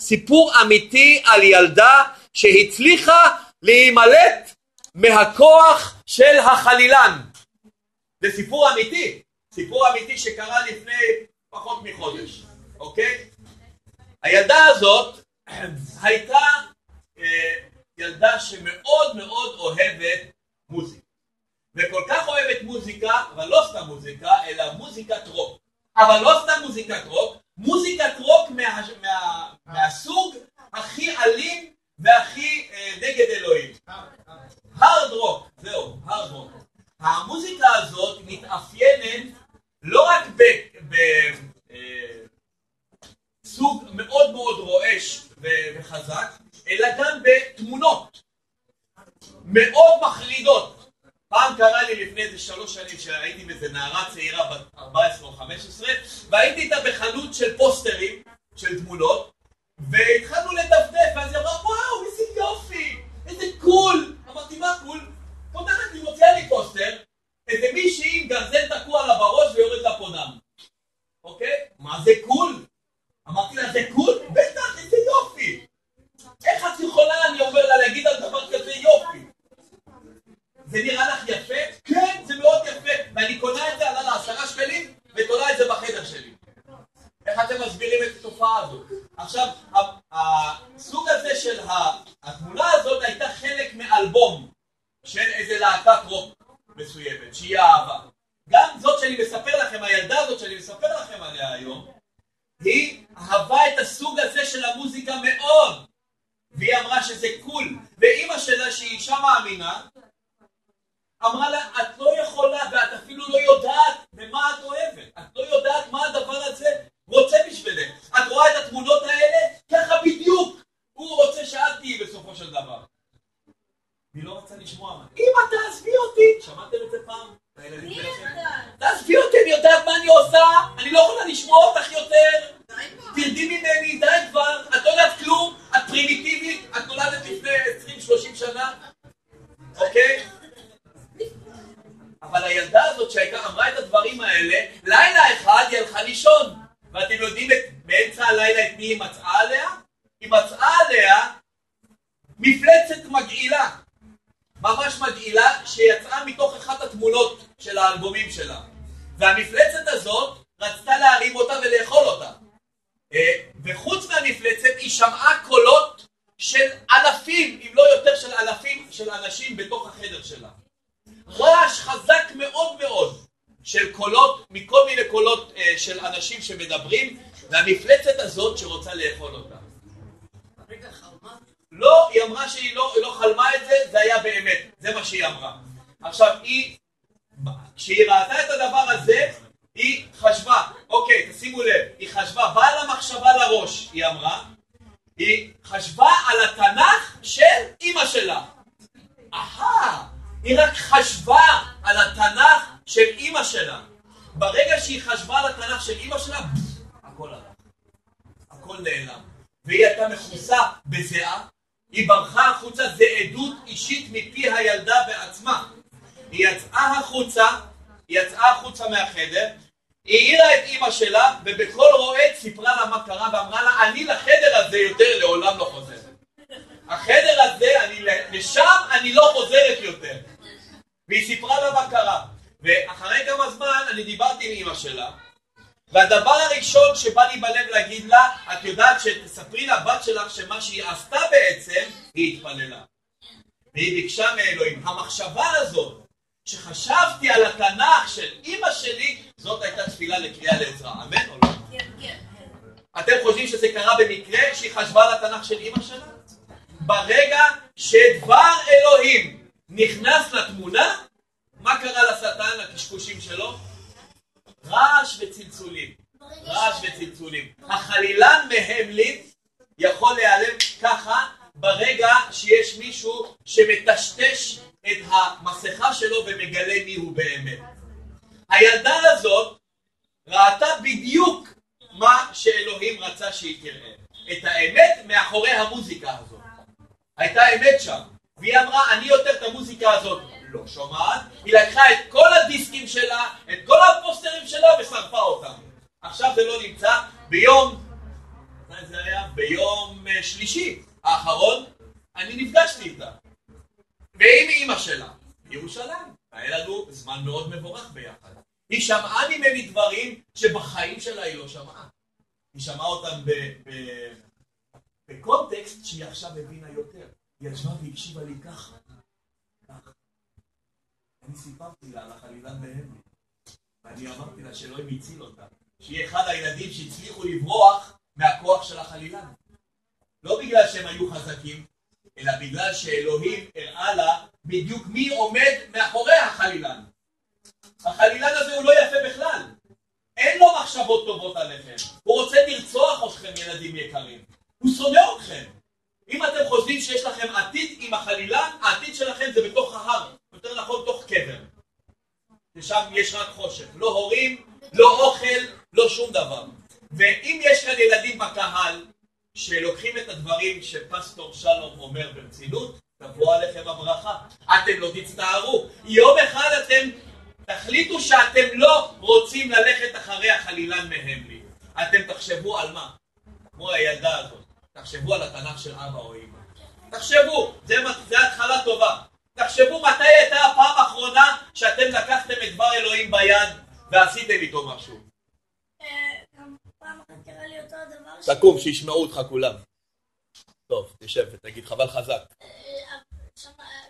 סיפור אמיתי על ילדה שהצליחה להימלט מהכוח של החלילן. זה סיפור אמיתי, סיפור אמיתי שקרה לפני פחות מחודש, אוקיי? הילדה הזאת הייתה אה, ילדה שמאוד מאוד אוהבת מוזיקה. וכל כך אוהבת מוזיקה, אבל לא סתם מוזיקה, אלא מוזיקת רוק. אבל לא סתם מוזיקת רוק, מוזיקת רוק מה, מה, מהסוג הכי אלים והכי אה, נגד אלוהים. Hard rock, זהו, hard rock. המוזיקה הזאת מתאפיינת לא רק בסוג אה, מאוד מאוד רועש וחזק, אלא גם בתמונות מאוד מחרידות. פעם קרה לי לפני איזה שלוש שנים שהייתי עם איזה נערה צעירה בת 14 או 15 והייתי איתה בחנות של פוסטרים של תמונות והתחלנו לדפדף ואז היא אמרה וואו איזה יופי איזה קול אמרתי מה קול? פותחת לי מוציאה לי פוסטר איזה מישהי עם גרזן תקוע לה בראש ויורד לה פה דם אוקיי? מה זה cool? אמרתי לה זה cool? בטח איזה יופי איך את יכולה, אני אומר לה, להגיד על דבר כזה יופי? זה נראה לך יפה? כן, זה מאוד יפה. ואני קונה את זה, עלה לה עשרה שקלים, ותולה את זה בחדר שלי. איך אתם מסבירים את התופעה הזאת? עכשיו, הסוג הזה של התמונה הזאת הייתה חלק מאלבום של איזה להקת רוק מסוימת, שהיא אהבה. גם זאת שאני מספר לכם, הילדה הזאת שאני מספר לכם עליה היום, היא אהבה את הסוג הזה של המוזיקה מאוד. והיא אמרה שזה קול, ואימא שלה שהיא אישה מאמינה, אמרה לה, את לא יכולה ואת אפילו לא יודעת במה את אוהבת, את לא יודעת מה הדבר הזה רוצה בשבילך. את רואה את התמונות האלה? ככה בדיוק הוא רוצה שאת תהיי בסופו של דבר. היא לא רוצה לשמוע מה. אמא תעזבי אותי! שמעתם את זה פעם? תעזבי אותי, אני יודעת מה אני עושה, אני לא יכולה לשמוע אותך יותר. תרדי ממני, די כבר, את לא יודעת כלום, את פרימיטיבית, את נולדת לפני 20-30 שנה, אוקיי? אבל הילדה הזאת שהייתה אמרה את הדברים האלה, לילה אחד היא הלכה לישון. ואתם יודעים את, באמצע הלילה את מי היא מצאה עליה? היא מצאה עליה מפלצת מגעילה. ממש מגעילה, שיצאה מתוך אחת התמונות של האלבומים שלה. והמפלצת הזאת רצתה להרים אותה ולאכול אותה. אה, וחוץ מהמפלצת היא שמעה קולות של אלפים, אם לא יותר של אלפים של אנשים בתוך החדר שלה. רעש חזק מאוד מאוד של קולות, מכל מיני קולות אה, של אנשים שמדברים, והמפלצת הזאת שרוצה לאכול אותה. לא, היא אמרה שהיא לא, לא חלמה את זה, זה היה באמת, זה מה שהיא אמרה. עכשיו, היא, כשהיא ראתה את הדבר הזה, היא חשבה, אוקיי, תשימו לב, היא חשבה, באה לה מחשבה לראש, היא אמרה, היא חשבה על התנ"ך של אימא שלה. אהה, היא רק חשבה על התנ"ך של אימא שלה. ברגע שהיא חשבה על התנ"ך של אימא שלה, הכל הלך. הכל נעלם. והיא הייתה מכוסה בזיעה, היא ברחה החוצה, זה עדות אישית מפי הילדה בעצמה. היא יצאה החוצה, היא יצאה החוצה מהחדר, היא העירה את אימא שלה, ובקול רועד סיפרה לה מה קרה, ואמרה לה, אני לחדר הזה יותר לעולם לא חוזרת. החדר הזה, אני, לשם אני לא חוזרת יותר. והיא סיפרה לה מה קרה. ואחרי כמה זמן אני דיברתי עם אימא שלה, והדבר הראשון שבא לי בלב להגיד לה, את יודעת שתספרי לבת שלך שמה שהיא עשתה בעצם, היא התפללה. והיא ביקשה מאלוהים. המחשבה הזאת, שחשבתי על התנ"ך של אימא שלי, זאת הייתה תפילה לקריאה לעזרה. אמן או לא? כן, כן. אתם חושבים שזה קרה במקרה שהיא חשבה על התנ"ך של אימא שלה? ברגע שדבר אלוהים נכנס לתמונה, מה קרה לשטן, לקשקושים שלו? רעש וצלצולים. רעש וצלצולים. החלילן מהמלין יכול להיעלם ככה ברגע שיש מישהו שמטשטש את המסכה שלו ומגלה מי הוא באמת. הילדה הזאת ראתה בדיוק מה שאלוהים רצה שהיא תראה. את האמת מאחורי המוזיקה הזאת. הייתה אמת שם. והיא אמרה, אני יותר את המוזיקה הזאת לא שומעת, היא לקחה את כל הדיסקים שלה, את כל הפוסטרים שלה ושרפה אותם. עכשיו זה לא נמצא. ביום, מתי זה היה? ביום אה, שלישי האחרון, אני נפגשתי איתה. ועם אימא שלה, בירושלים. היה לנו זמן מאוד מבורך ביחד. היא שמעה ממני דברים שבחיים שלה היא לא שמעה. היא שמעה אותם בקונטקסט שהיא עכשיו הבינה יותר. היא ישבה והקשיבה לי ככה. אני סיפרתי לה על החלילן בהמלי, ואני אמרתי לה שאלוהים הציל אותה, שהיא אחד הילדים שהצליחו לברוח מהכוח של החלילן. לא בגלל שהם היו חזקים, אלא בגלל שאלוהים הראה לה בדיוק מי עומד מאחורי החלילן. החלילן הזה הוא לא יפה בכלל. אין לו מחשבות טובות עליכם. הוא רוצה לרצוח אתכם, ילדים יקרים. הוא שונא אתכם. אם אתם חושבים שיש לכם עתיד עם החלילן, העתיד שלכם זה בתוך ההר. יותר נכון תוך קבר. ששם יש רק חושך. לא הורים, לא אוכל, לא שום דבר. ואם יש כאן ילדים בקהל שלוקחים את הדברים שפסטור שלום אומר ברצינות, תבוא עליכם הברכה. אתם לא תצטערו. יום אחד אתם תחליטו שאתם לא רוצים ללכת אחרי החלילן מהם לי. אתם תחשבו על מה? כמו הילדה הזאת. תחשבו על התנ"ך של אבא או אמא. תחשבו, זה, זה התחלה טובה. תחשבו מתי הייתה הפעם האחרונה שאתם לקחתם את דבר אלוהים ביד ועשיתם איתו משהו. תקום, שישמעו אותך כולם. טוב, תשב ותגיד חבל חזק.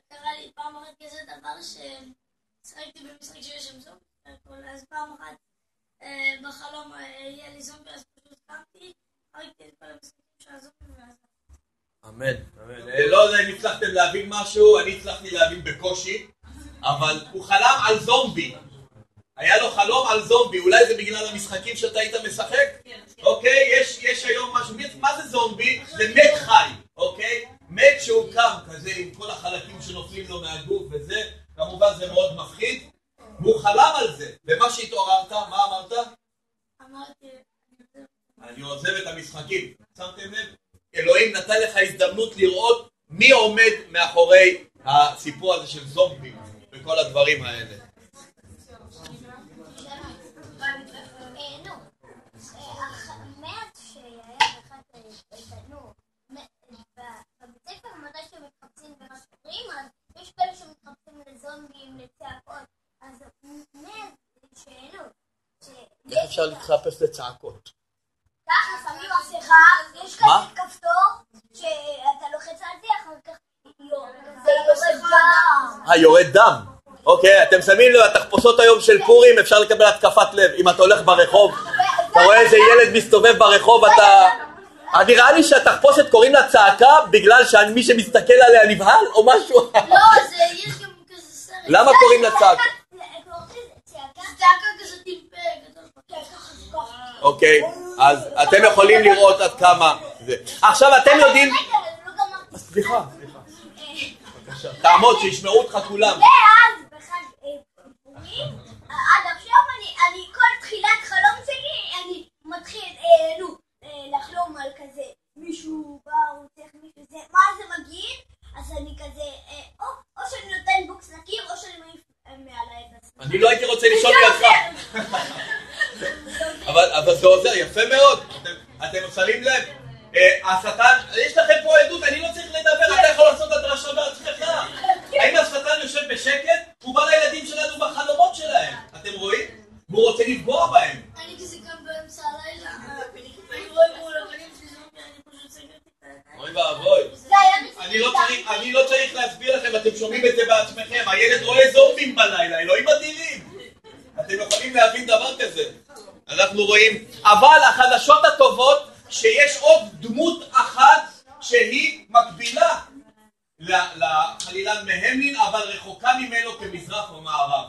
קרה לי פעם אחת כזה דבר ששחקתי במשחק שיש שם זום, אז פעם אחת בחלום היה לי זומבי, אז פשוט קמתי, ראיתי את כל המשחקים של הזומבי ואז...
אמן, אמן. אה, לא יודע אם הצלחתם להבין משהו, אני הצלחתי להבין בקושי, אבל הוא חלם על זומבי. היה לו חלום על זומבי, אולי זה בגלל המשחקים שאתה היית משחק? אוקיי, יש, יש היום משהו, מה זה זומבי? זה מת חי, אוקיי? מת שהוא קם כזה עם כל החלקים שנופלים לו מהגוף וזה, כמובן זה מאוד מפחיד, והוא חלם על זה, ומה שהתעוררת, מה אמרת?
אמרתי,
אני עוזב את המשחקים, שמתם לב? אלוהים נתן לך הזדמנות לראות מי עומד מאחורי הסיפור הזה של זומבים וכל הדברים האלה. איך אפשר להתחפש לצעקות?
ככה שמים מסכה, יש כזה כפתור, שאתה לוחץ על זה, אחר כך יורד דם.
אה, יורד דם. אוקיי, אתם שמים לב, התחפושות היום של פורים, אפשר לקבל התקפת לב. אם אתה הולך ברחוב, אתה רואה איזה ילד מסתובב ברחוב, אתה... נראה לי שהתחפושת קוראים לה צעקה בגלל שמי שמסתכל עליה נבהל או משהו.
לא, זה יש גם כזה סרט.
למה קוראים לה צעקה? אוקיי? אז אתם יכולים לראות עד כמה זה. עכשיו אתם יודעים...
רגע, לא גמרתי.
סליחה, סליחה. תעמוד, שישמעו אותך כולם.
ואז בחג אה, פורים, אה, עד עכשיו אני, אני כל תחילת חלום שלי, אני מתחיל, אה, נו, אה, לחלום על כזה, מישהו בא, רוצח מישהו, זה, מה זה מגעיל? אז אני כזה, אה, או, או שאני נותן בוקס לקיר, או שאני מעיף אה, מעליי את עצמי.
אני לא הייתי רוצה לישון לידך. אבל, אבל זה עוזר, יפה מאוד. אתם, שמים לב. אה, השטן, יש לכם פה עדות, אני לא צריך לדבר, אתה יכול לעשות הדרשה בעצמך. האם השטן יושב בשקט? הוא בא לילדים שלנו בחלומות שלהם. אתם רואים? והוא רוצה לפגוע בהם.
אני כזה גם באמצע הלילה, אני רואה מול הפנים שלי זומבי, אני פשוט סגרתי את העיניים.
אוי ואבוי.
זה היה בסדר.
אני לא צריך, אני לא צריך להסביר לכם, אתם שומעים את זה בעצמכם. הילד רואה זומבים בלילה, אלוהים אדירים. אתם יכולים להבין דבר כזה. אנחנו רואים, אבל החדשות הטובות, שיש עוד דמות אחת שהיא מקבילה ל- לחלילן מהמלין, אבל רחוקה ממנו כמזרח ומערב.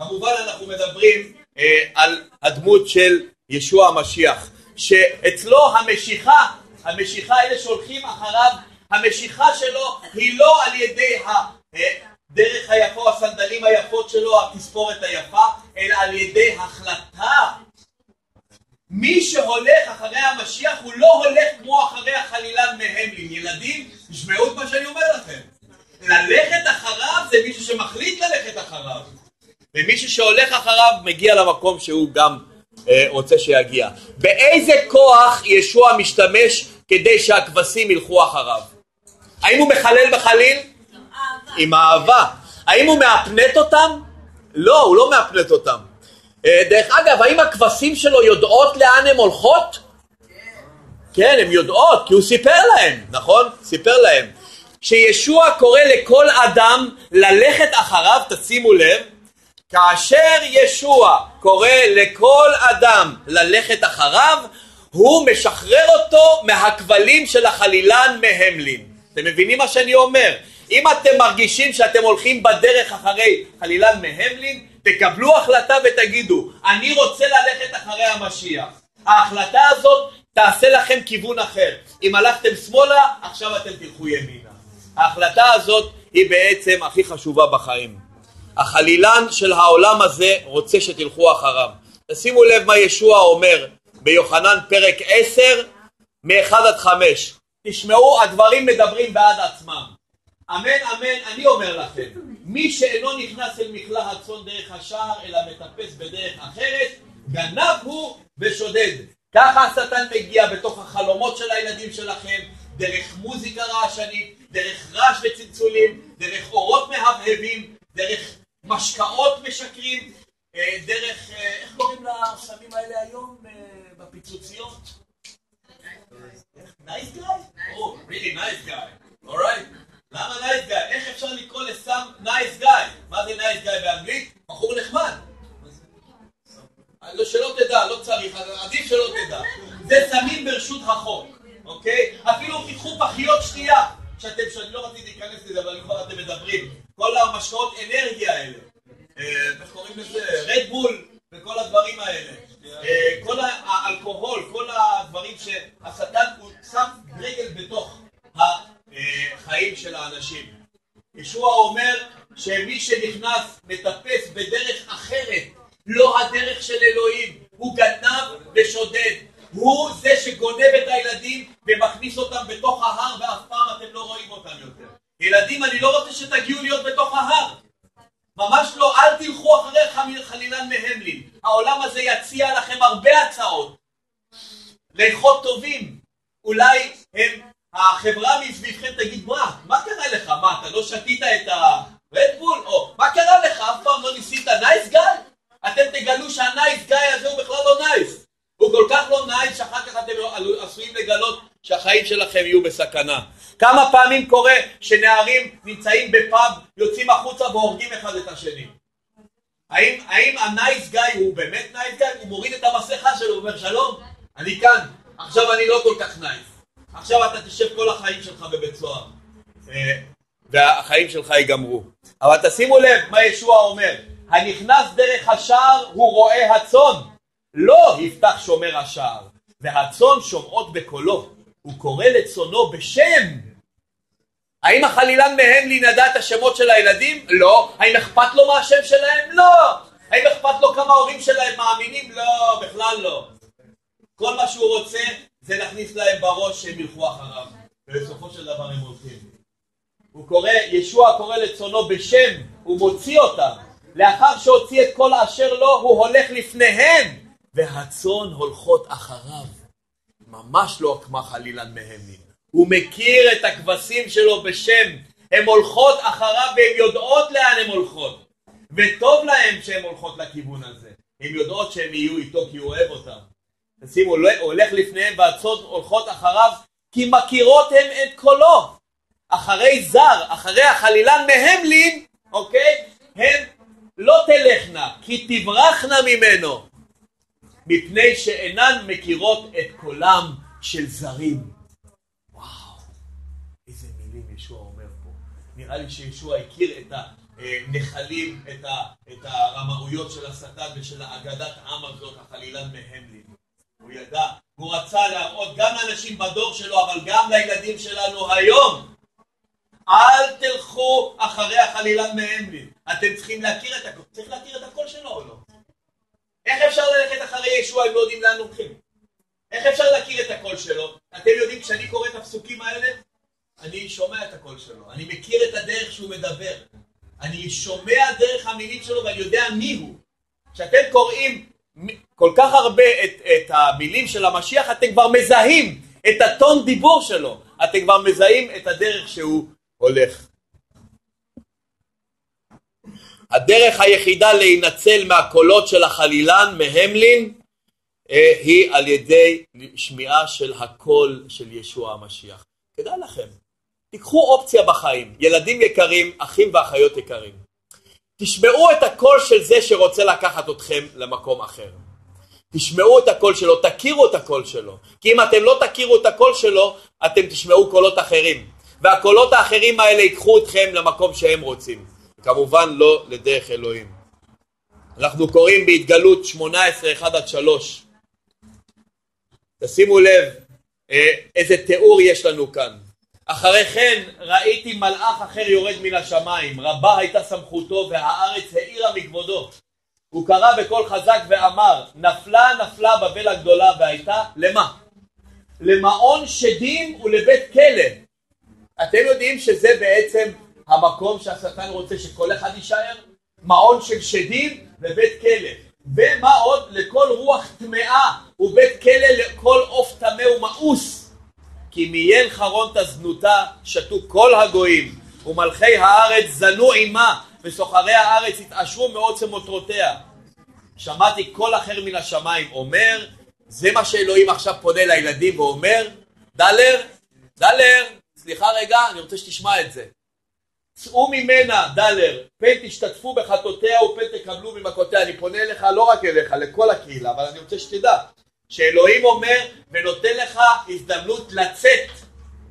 כמובן אנחנו מדברים אה, על הדמות של ישוע המשיח, שאצלו המשיכה, המשיכה אלה שהולכים אחריו, המשיכה שלו היא לא על ידי הדרך היפה או הסנדלים היפות שלו, התספורת היפה, אלא על ידי החלטה. מי שהולך אחרי המשיח הוא לא הולך כמו אחרי החלילן מהמלין. ילדים, תשמעו את מה שאני אומר לכם. ללכת אחריו זה מישהו שמחליט ללכת אחריו. ומישהו שהולך אחריו מגיע למקום שהוא גם אה, רוצה שיגיע. באיזה כוח ישוע משתמש כדי שהכבשים ילכו אחריו? האם הוא מחלל בחליל? עם אהבה. האם הוא מאפנט אותם? לא, הוא לא מאפנט אותם. אה, דרך אגב, האם הכבשים שלו יודעות לאן הן הולכות? כן, הן יודעות, כי הוא סיפר להם, נכון? סיפר להם. שישוע קורא לכל אדם ללכת אחריו, תשימו לב, כאשר ישוע קורא לכל אדם ללכת אחריו, הוא משחרר אותו מהכבלים של החלילן מהמלין. אתם מבינים מה שאני אומר? אם אתם מרגישים שאתם הולכים בדרך אחרי חלילן מהמלין, תקבלו החלטה ותגידו, אני רוצה ללכת אחרי המשיח. ההחלטה הזאת תעשה לכם כיוון אחר. אם הלכתם שמאלה, עכשיו אתם תלכו ימינה. ההחלטה הזאת היא בעצם הכי חשובה בחיים. החלילן של העולם הזה רוצה שתלכו אחריו. תשימו לב מה ישוע אומר ביוחנן פרק 10 מ-1 עד 5. תשמעו, הדברים מדברים בעד עצמם. אמן אמן, אני אומר לכם, מי שאינו נכנס אל מכלה הצאן דרך השער, אלא מטפס בדרך אחרת, גנב הוא ושודד. ככה השטן מגיע בתוך החלומות של הילדים שלכם, דרך מוזיקה רעשנית, דרך רעש וצלצולים, דרך אורות מהבהבים, דרך משקאות משקרים, אה, דרך, אה, איך קוראים לסמים האלה היום אה, בפיצוציות? Nice guy? או, really nice guy, alright. למה nice guy? איך אפשר לקרוא לסם nice guy? מה זה nice guy באנגלית? בחור נחמד. לא, שלא תדע, לא צריך, עדיף שלא תדע. זה סמים ברשות החוק, אוקיי? אפילו תיקחו פחיות שתייה, שאתם, שאני לא רציתי להיכנס לזה, אבל כבר אתם מדברים. כל המשקאות אנרגיה האלה. אה, איך קוראים לזה? רדבול וכל הדברים האלה. אה, כל האלכוהול, כל הדברים שהשטן הוא שם רגל בתוך החיים של האנשים. ישוע אומר שמי שנכנס מטפס בדרך אחרת, לא הדרך של אלוהים, הוא גנב ושודד. הוא זה שגונב את הילדים ומכניס אותם בתוך ההר ואף פעם אתם לא רואים אותם יותר. ילדים, אני לא רוצה שתגיעו להיות בתוך ההר. ממש לא, אל תלכו אחרי חמיל- חלילן מהמלין. העולם הזה יציע לכם הרבה הצעות. ריחות טובים. אולי הם, החברה מסביבכם תגיד, מה, מה קרה לך? מה, אתה לא שתית את ה Red Bull? או, מה קרה לך? אף פעם לא ניסית nice guy? אתם תגלו שה nice guy הזה הוא בכלל לא nice. הוא כל כך לא nice שאחר כך אתם עשויים לגלות שהחיים שלכם יהיו בסכנה. כמה פעמים קורה שנערים נמצאים בפאב, יוצאים החוצה והורגים אחד את השני? האם, האם ה nice guy הוא באמת nice guy? הוא מוריד את המסכה שלו ואומר שלום, אני כאן, עכשיו אני לא כל כך nice. עכשיו אתה תשב כל החיים שלך בבית סוהר. אה, והחיים שלך ייגמרו. אבל תשימו לב מה ישוע אומר, הנכנס דרך השער הוא רועה הצאן. לא יפתח שומר השער, והצאן שומעות בקולו, הוא קורא לצונו בשם. האם החלילן מהם לי נדע את השמות של הילדים? לא. האם אכפת לו מהשם שלהם? לא. האם אכפת לו כמה הורים שלהם מאמינים? לא, בכלל לא. כל מה שהוא רוצה זה להכניס להם בראש שהם ילכו אחריו, ובסופו של דבר הם הולכים. הוא קורא, ישוע קורא לצונו בשם, הוא מוציא אותם. לאחר שהוציא את כל אשר לו, הוא הולך לפניהם, והצאן הולכות אחריו. ממש לא כמו חלילן מהמין. הוא מכיר את הכבשים שלו בשם, הן הולכות אחריו והן יודעות לאן הן הולכות. וטוב להן שהן הולכות לכיוון הזה. הן יודעות שהן יהיו איתו כי הוא אוהב אותן. שימו, הולך לפניהם והצאן הולכות אחריו כי מכירות הן את קולו. אחרי זר, אחרי החלילן מהמלין, אוקיי? הן לא תלכנה, כי תברחנה ממנו, מפני שאינן מכירות את קולם של זרים. נראה לי שישוע הכיר את הנחלים, את, ה, את הרמאויות של השטן ושל אגדת העם הזאת, החלילן מהמלין. הוא ידע, הוא רצה להראות גם לאנשים בדור שלו, אבל גם לילדים שלנו היום. אל תלכו אחרי החלילן מהמלין. אתם צריכים להכיר את הכל. צריך להכיר את הקול שלו או לא? איך אפשר ללכת אחרי ישוע אם לא יודעים לאן הולכים? איך אפשר להכיר את הקול שלו? אתם יודעים, כשאני קורא את הפסוקים האלה, אני שומע את הקול שלו. אני מכיר את הדרך שהוא מדבר. אני שומע דרך המילים שלו ואני יודע מי הוא. כשאתם קוראים כל כך הרבה את, את המילים של המשיח, אתם כבר מזהים את הטון דיבור שלו. אתם כבר מזהים את הדרך שהוא הולך. הדרך היחידה להינצל מהקולות של החלילן, מהמלין, אה, היא על ידי שמיעה של הקול של ישוע המשיח. כדאי לכם, תיקחו אופציה בחיים, ילדים יקרים, אחים ואחיות יקרים. תשמעו את הקול של זה שרוצה לקחת אתכם למקום אחר. תשמעו את הקול שלו, תכירו את הקול שלו. כי אם אתם לא תכירו את הקול שלו, אתם תשמעו קולות אחרים. והקולות האחרים האלה ייקחו אתכם למקום שהם רוצים. כמובן לא לדרך אלוהים. אנחנו קוראים בהתגלות 18, 1 עד 3. תשימו לב אה, איזה תיאור יש לנו כאן. אחרי כן ראיתי מלאך אחר יורד מן השמיים, רבה הייתה סמכותו והארץ האירה מכבודו. הוא קרא בקול חזק ואמר, נפלה נפלה בבל הגדולה והייתה למה? למעון שדים ולבית כלא. אתם יודעים שזה בעצם המקום שהשטן רוצה שכל אחד יישאר? מעון של שדים ובית כלא. ומה עוד? לכל רוח טמאה ובית כלא לכל עוף טמא ומאוס. כי מיין חרון תזנותה שתו כל הגויים ומלכי הארץ זנו עמה וסוחרי הארץ התעשרו מעוצם מותרותיה. שמעתי קול אחר מן השמיים אומר זה מה שאלוהים עכשיו פונה לילדים ואומר דלר, דלר, סליחה רגע, אני רוצה שתשמע את זה. צאו ממנה, דלר, פן תשתתפו בחטאותיה ופן תקבלו ממכותיה. אני פונה אליך, לא רק אליך, לכל הקהילה, אבל אני רוצה שתדע שאלוהים אומר ונותן לך הזדמנות לצאת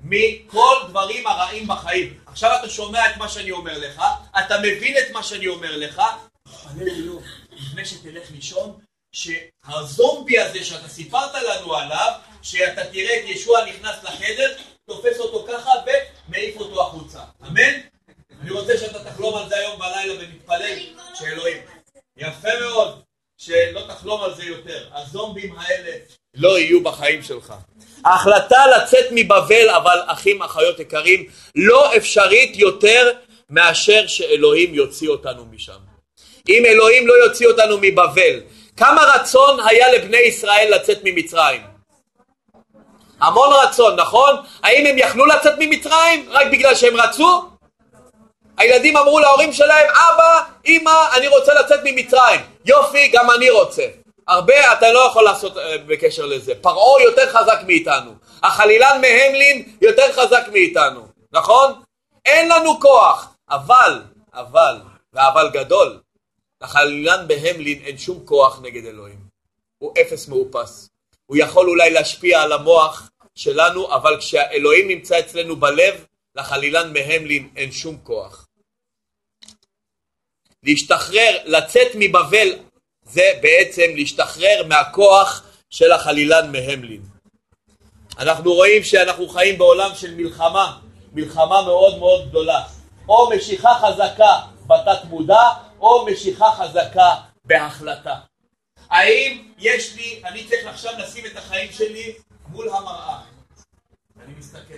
מכל דברים הרעים בחיים. עכשיו אתה שומע את מה שאני אומר לך, אתה מבין את מה שאני אומר לך, תתפלל אלוהים, לפני שתלך לישון, שהזומבי הזה שאתה סיפרת לנו עליו, שאתה תראה את ישוע נכנס לחדר, תופס אותו ככה ומעיף אותו החוצה. אמן? אני רוצה שאתה תחלום על זה היום בלילה ונתפלל שאלוהים. יפה מאוד, שלא תחלום על זה יותר. הזומבים האלה לא יהיו בחיים שלך. ההחלטה לצאת מבבל, אבל אחים, אחיות יקרים, לא אפשרית יותר מאשר שאלוהים יוציא אותנו משם. אם אלוהים לא יוציא אותנו מבבל, כמה רצון היה לבני ישראל לצאת ממצרים? המון רצון, נכון? האם הם יכלו לצאת ממצרים רק בגלל שהם רצו? הילדים אמרו להורים שלהם, אבא, אמא, אני רוצה לצאת ממצרים. יופי, גם אני רוצה. הרבה אתה לא יכול לעשות uh, בקשר לזה. פרעה יותר חזק מאיתנו. החלילן מהמלין יותר חזק מאיתנו, נכון? אין לנו כוח. אבל, אבל, ואבל גדול, לחלילן בהמלין אין שום כוח נגד אלוהים. הוא אפס מאופס. הוא יכול אולי להשפיע על המוח שלנו, אבל כשהאלוהים נמצא אצלנו בלב, לחלילן מהמלין אין שום כוח. להשתחרר, לצאת מבבל זה בעצם להשתחרר מהכוח של החלילן מהמלין. אנחנו רואים שאנחנו חיים בעולם של מלחמה, מלחמה מאוד מאוד גדולה. או משיכה חזקה בתת מודע, או משיכה חזקה בהחלטה. האם יש לי, אני צריך עכשיו לשים את החיים שלי מול המראה. אני מסתכל,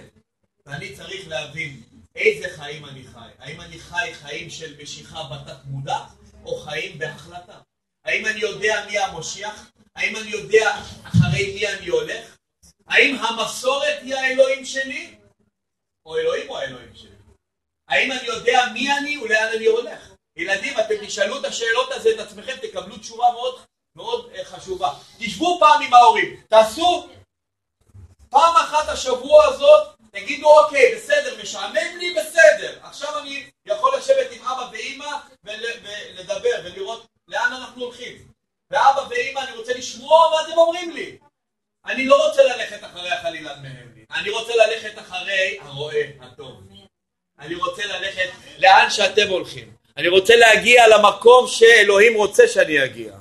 ואני צריך להבין איזה חיים אני חי. האם אני חי חיים של משיכה בתת מודע, או חיים בהחלטה? האם אני יודע מי המושיח? האם אני יודע אחרי מי אני הולך? האם המסורת היא האלוהים שלי? או אלוהים הוא האלוהים שלי? האם אני יודע מי אני ולאן אני הולך? ילדים, אתם תשאלו את השאלות הזה את עצמכם, תקבלו תשובה מאוד מאוד uh, חשובה. תשבו פעם עם ההורים, תעשו פעם אחת השבוע הזאת, תגידו אוקיי, בסדר, משעמם לי, בסדר. עכשיו אני יכול לשבת עם אבא ואימא ולדבר ולראות לאן אנחנו הולכים. ואבא ואימא, אני רוצה לשמוע מה אתם אומרים לי. אני לא רוצה ללכת אחרי החלילן מהם. אני רוצה ללכת אחרי הרועה הטוב. אני רוצה ללכת לאן שאתם הולכים. אני רוצה להגיע למקום שאלוהים רוצה שאני אגיע.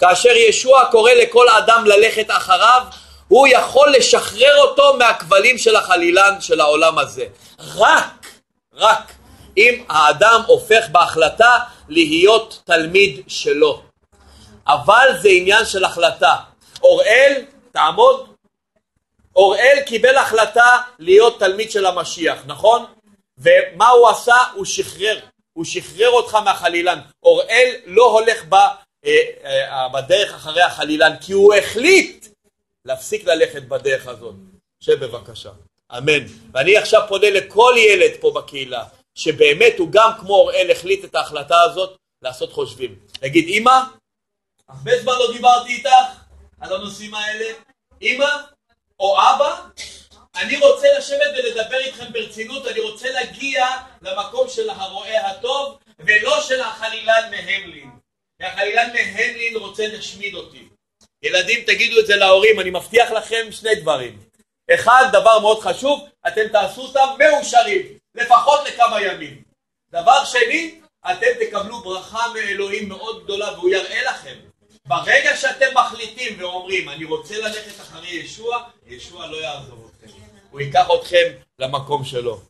כאשר ישוע קורא לכל אדם ללכת אחריו, הוא יכול לשחרר אותו מהכבלים של החלילן של העולם הזה. רק, רק אם האדם הופך בהחלטה להיות תלמיד שלו. אבל זה עניין של החלטה. אוראל, תעמוד. אוראל קיבל החלטה להיות תלמיד של המשיח, נכון? ומה הוא עשה? הוא שחרר. הוא שחרר אותך מהחלילן. אוראל לא הולך ב, אה, אה, בדרך אחרי החלילן, כי הוא החליט להפסיק ללכת בדרך הזאת. שב בבקשה. אמן. ואני עכשיו פונה לכל ילד פה בקהילה, שבאמת הוא גם כמו אוראל החליט את ההחלטה הזאת לעשות חושבים. נגיד, אמא, הרבה זמן לא דיברתי איתך על הנושאים האלה. אמא או אבא, אני רוצה לשבת ולדבר איתכם ברצינות, אני רוצה להגיע למקום של הרועה הטוב ולא של החלילן מהמלין. והחלילן מהמלין רוצה להשמיד אותי. ילדים תגידו את זה להורים, אני מבטיח לכם שני דברים. אחד, דבר מאוד חשוב, אתם תעשו אותם מאושרים, לפחות לכמה ימים. דבר שני, אתם תקבלו ברכה מאלוהים מאוד גדולה והוא יראה לכם. ברגע שאתם מחליטים ואומרים אני רוצה ללכת אחרי ישוע, ישוע לא יעזוב אתכם. הוא ייקח אתכם למקום שלו.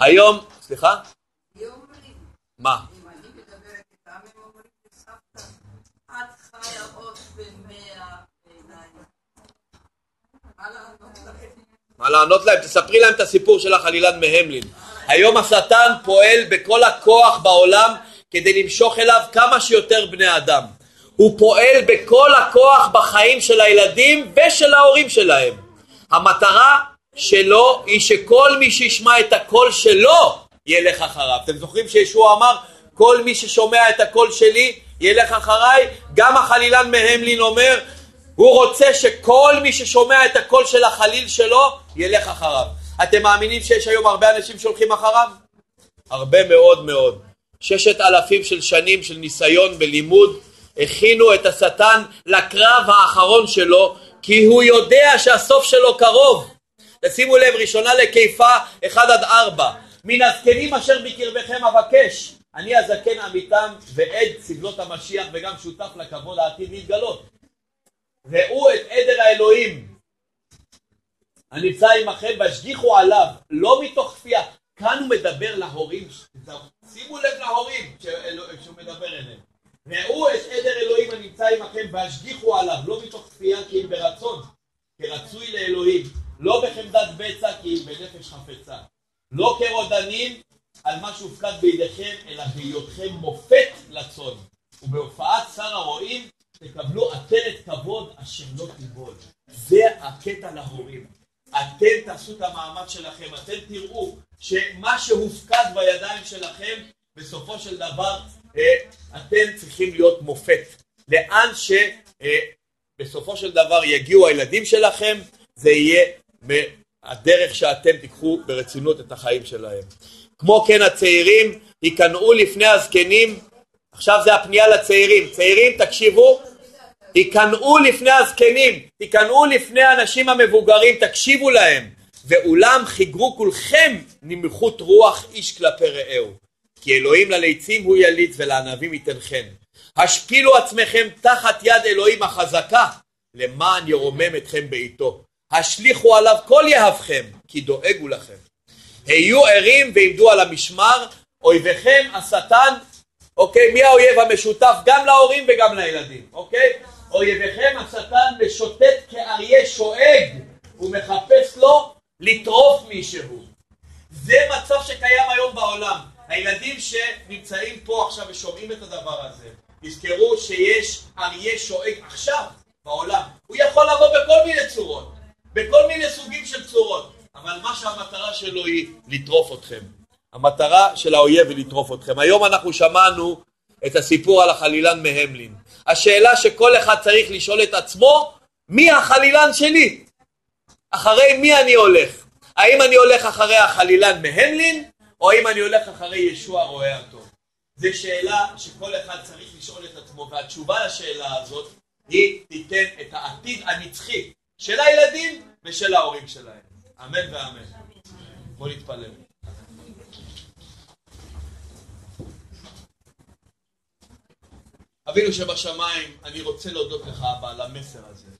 היום, סליחה? מה? מה לענות להם? תספרי להם את הסיפור של החלילן מהמלין. היום השטן פועל בכל הכוח בעולם כדי למשוך אליו כמה שיותר בני אדם. הוא פועל בכל הכוח בחיים של הילדים ושל ההורים שלהם. המטרה שלו היא שכל מי שישמע את הקול שלו ילך אחריו. אתם זוכרים שישוע אמר כל מי ששומע את הקול שלי ילך אחריי? גם החלילן מהמלין אומר הוא רוצה שכל מי ששומע את הקול של החליל שלו ילך אחריו. אתם מאמינים שיש היום הרבה אנשים שהולכים אחריו? הרבה מאוד מאוד. ששת אלפים של שנים של ניסיון ולימוד הכינו את השטן לקרב האחרון שלו כי הוא יודע שהסוף שלו קרוב. תשימו לב, ראשונה לקיפה 1 עד 4 מן הזקנים אשר בקרבכם אבקש אני הזקן עמיתם ועד סבלות המשיח וגם שותף לכבוד העתיד להתגלות. ראו את עדר האלוהים. הנמצא עמכם והשגיחו עליו לא מתוך כפייה. כאן הוא מדבר להורים שימו לב להורים שהוא מדבר אליהם. ראו את עדר אלוהים הנמצא עמכם והשגיחו עליו לא מתוך כפייה כי אם ברצון כרצוי לאלוהים. לא בחמדת בצע כי אם בנפש חפצה. לא כרודנים על מה שהופקד בידיכם אלא בהיותכם מופת לצון ובהופעת שר הרועים תקבלו עטרת כבוד אשר לא תיבול. זה הקטע להורים. אתם תעשו את המאמץ שלכם, אתם תראו שמה שהופקד בידיים שלכם, בסופו של דבר אה, אתם צריכים להיות מופת. לאן שבסופו אה, של דבר יגיעו הילדים שלכם, זה יהיה מהדרך שאתם תיקחו ברצינות את החיים שלהם. כמו כן הצעירים ייכנעו לפני הזקנים, עכשיו זה הפנייה לצעירים, צעירים תקשיבו, היכנעו לפני הזקנים, היכנעו לפני האנשים המבוגרים, תקשיבו להם. ואולם חיגרו כולכם נמחות רוח איש כלפי רעהו. כי אלוהים לליצים הוא יליץ ולענבים ייתן חן. השפילו עצמכם תחת יד אלוהים החזקה, למען ירומם אתכם בעיתו. השליכו עליו כל יהבכם, כי דואגו לכם. היו ערים ועמדו על המשמר, אויביכם השטן, אוקיי? מי האויב המשותף גם להורים וגם לילדים, אוקיי? אויביכם השטן משוטט כאריה שואג, הוא מחפש לו לטרוף מישהו. זה מצב שקיים היום בעולם. הילדים שנמצאים פה עכשיו ושומעים את הדבר הזה, תזכרו שיש אריה שואג עכשיו בעולם. הוא יכול לבוא בכל מיני צורות, בכל מיני סוגים של צורות, אבל מה שהמטרה שלו היא לטרוף אתכם. המטרה של האויב היא לטרוף אתכם. היום אנחנו שמענו את הסיפור על החלילן מהמלין. השאלה שכל אחד צריך לשאול את עצמו, מי החלילן שלי? אחרי מי אני הולך? האם אני הולך אחרי החלילן מהמלין, או האם אני הולך אחרי ישוע רואה הטוב? זו שאלה שכל אחד צריך לשאול את עצמו, והתשובה לשאלה הזאת היא תיתן את העתיד הנצחי של הילדים ושל ההורים שלהם. אמן ואמן. בואו נתפלל. אבינו שבשמיים, אני רוצה להודות לך אבא על המסר הזה.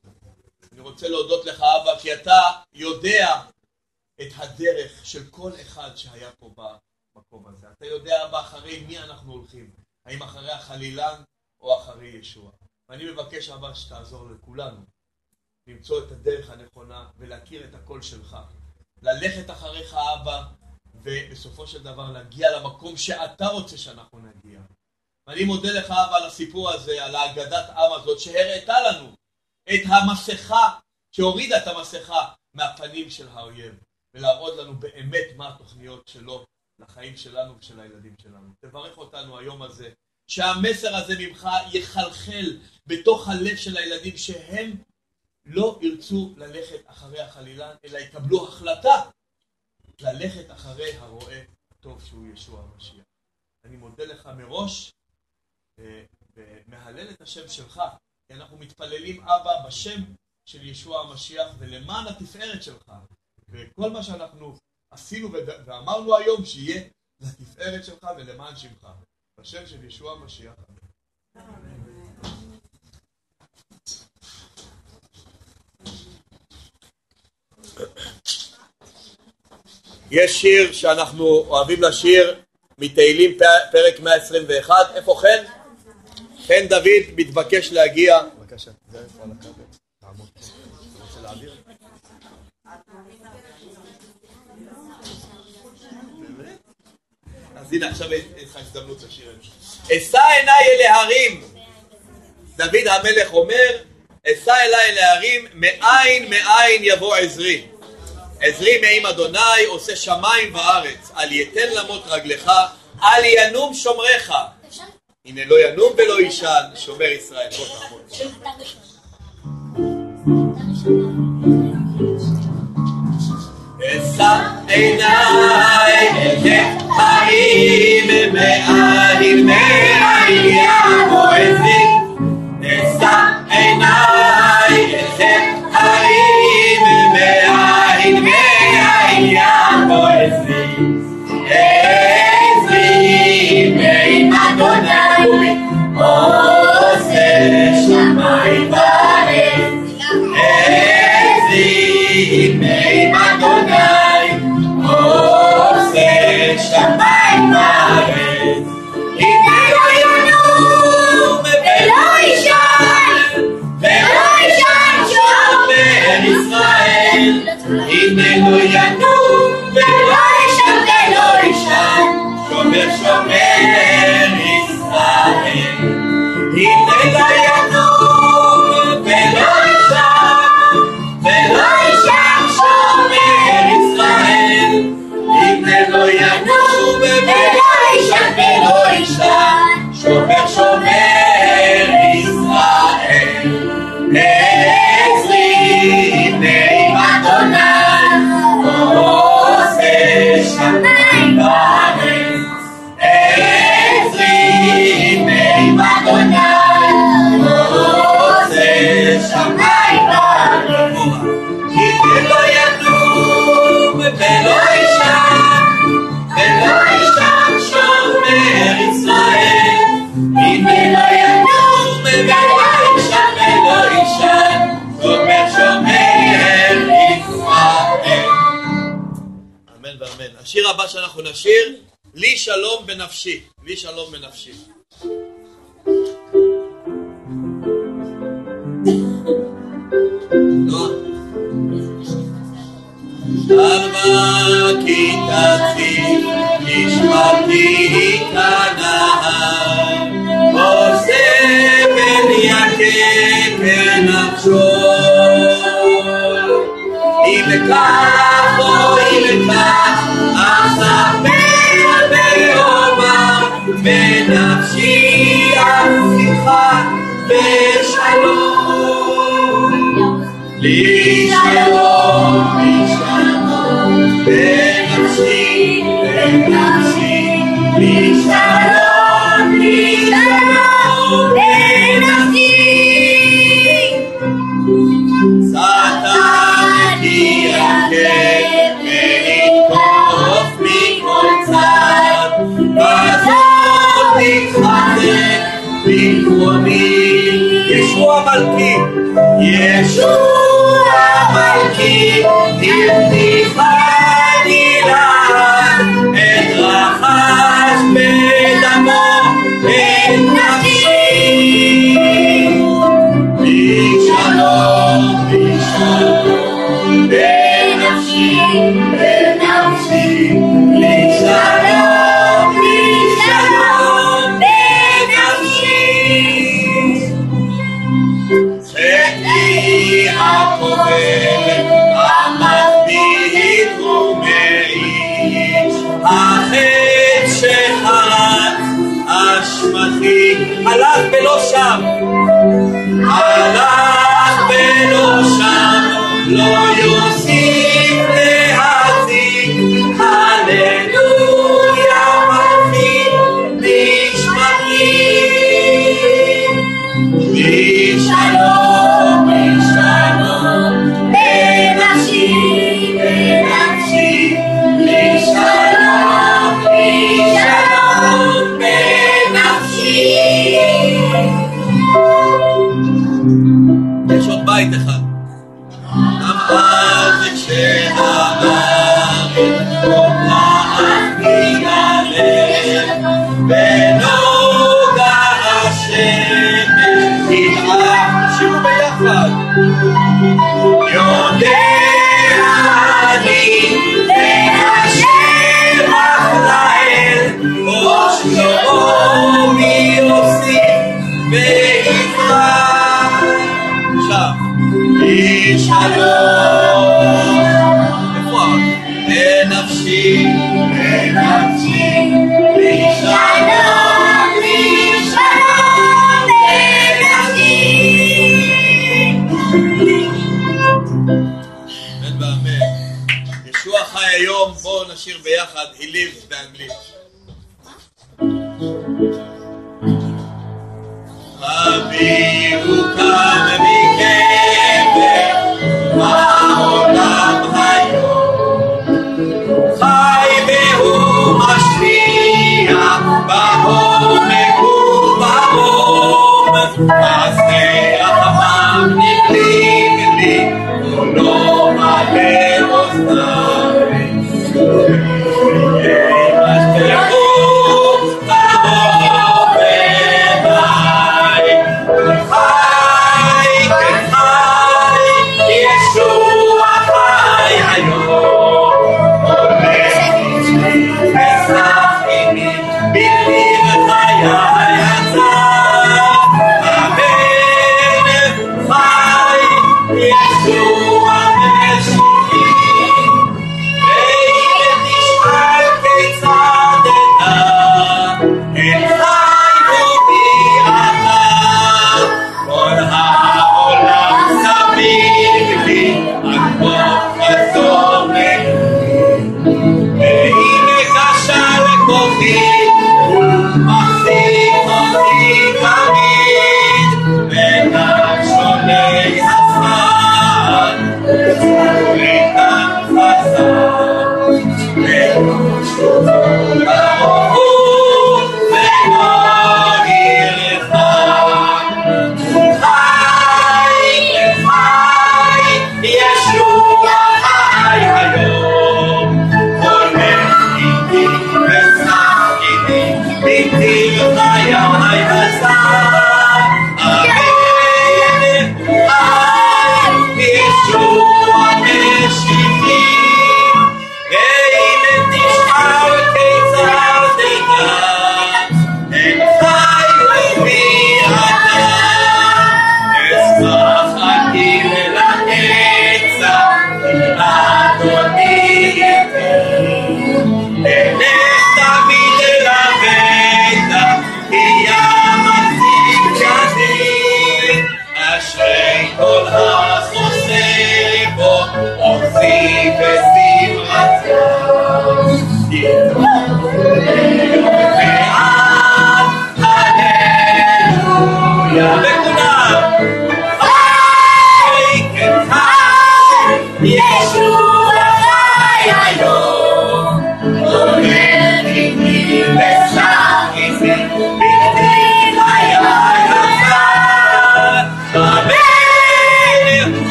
אני רוצה להודות לך אבא כי אתה יודע את הדרך של כל אחד שהיה פה במקום הזה. אתה יודע אבא אחרי מי אנחנו הולכים, האם אחרי החלילן או אחרי ישוע. ואני מבקש אבא שתעזור לכולנו למצוא את הדרך הנכונה ולהכיר את הקול שלך. ללכת אחריך אבא ובסופו של דבר להגיע למקום שאתה רוצה שאנחנו נגיע. ואני מודה לך על הסיפור הזה, על האגדת עם הזאת שהראתה לנו את המסכה, שהורידה את המסכה מהפנים של האויב, ולהראות לנו באמת מה התוכניות שלו לחיים שלנו ושל הילדים שלנו. תברך אותנו היום הזה, שהמסר הזה ממך יחלחל בתוך הלב של הילדים שהם לא ירצו ללכת אחרי החלילן, אלא יקבלו החלטה ללכת אחרי הרועה הטוב שהוא ישוע המשיח. אני מודה לך מראש ומהלל את השם שלך, כי אנחנו מתפללים אבא בשם של ישוע המשיח ולמען התפארת שלך. וכל מה שאנחנו עשינו ואמרנו היום שיהיה לתפארת שלך ולמען שמך. בשם של ישוע המשיח. יש שיר שאנחנו אוהבים לשיר מתהילים פרק 121, איפה חן? חן דוד מתבקש להגיע. בבקשה, זה איפה על הכבל? תעמוד פה. אתה רוצה להעביר? אז הנה עכשיו אין לך הזדמנות לשיר את זה. אשא עיניי אל ההרים, דוד המלך אומר, אשא אליי אל ההרים, מאין מאין יבוא עזרי. עזרי מעם אדוני עושה שמיים וארץ, אל יתן למות רגלך, אל ינום שומריך. הנה לא ינום ולא יישן, שומר ישראל. בוא תעמוד. אשא עיניי אל הרים מאין הנה לא ינום ולא יישן ולא יישן שומר הבא שאנחנו נשיר, לי שלום בנפשי, לי שלום בנפשי. שלווה כי תציב נשמתי כנהר עושה בן יקה כנפשו אם כך Yeshua Malki, in the heart. יש Amen.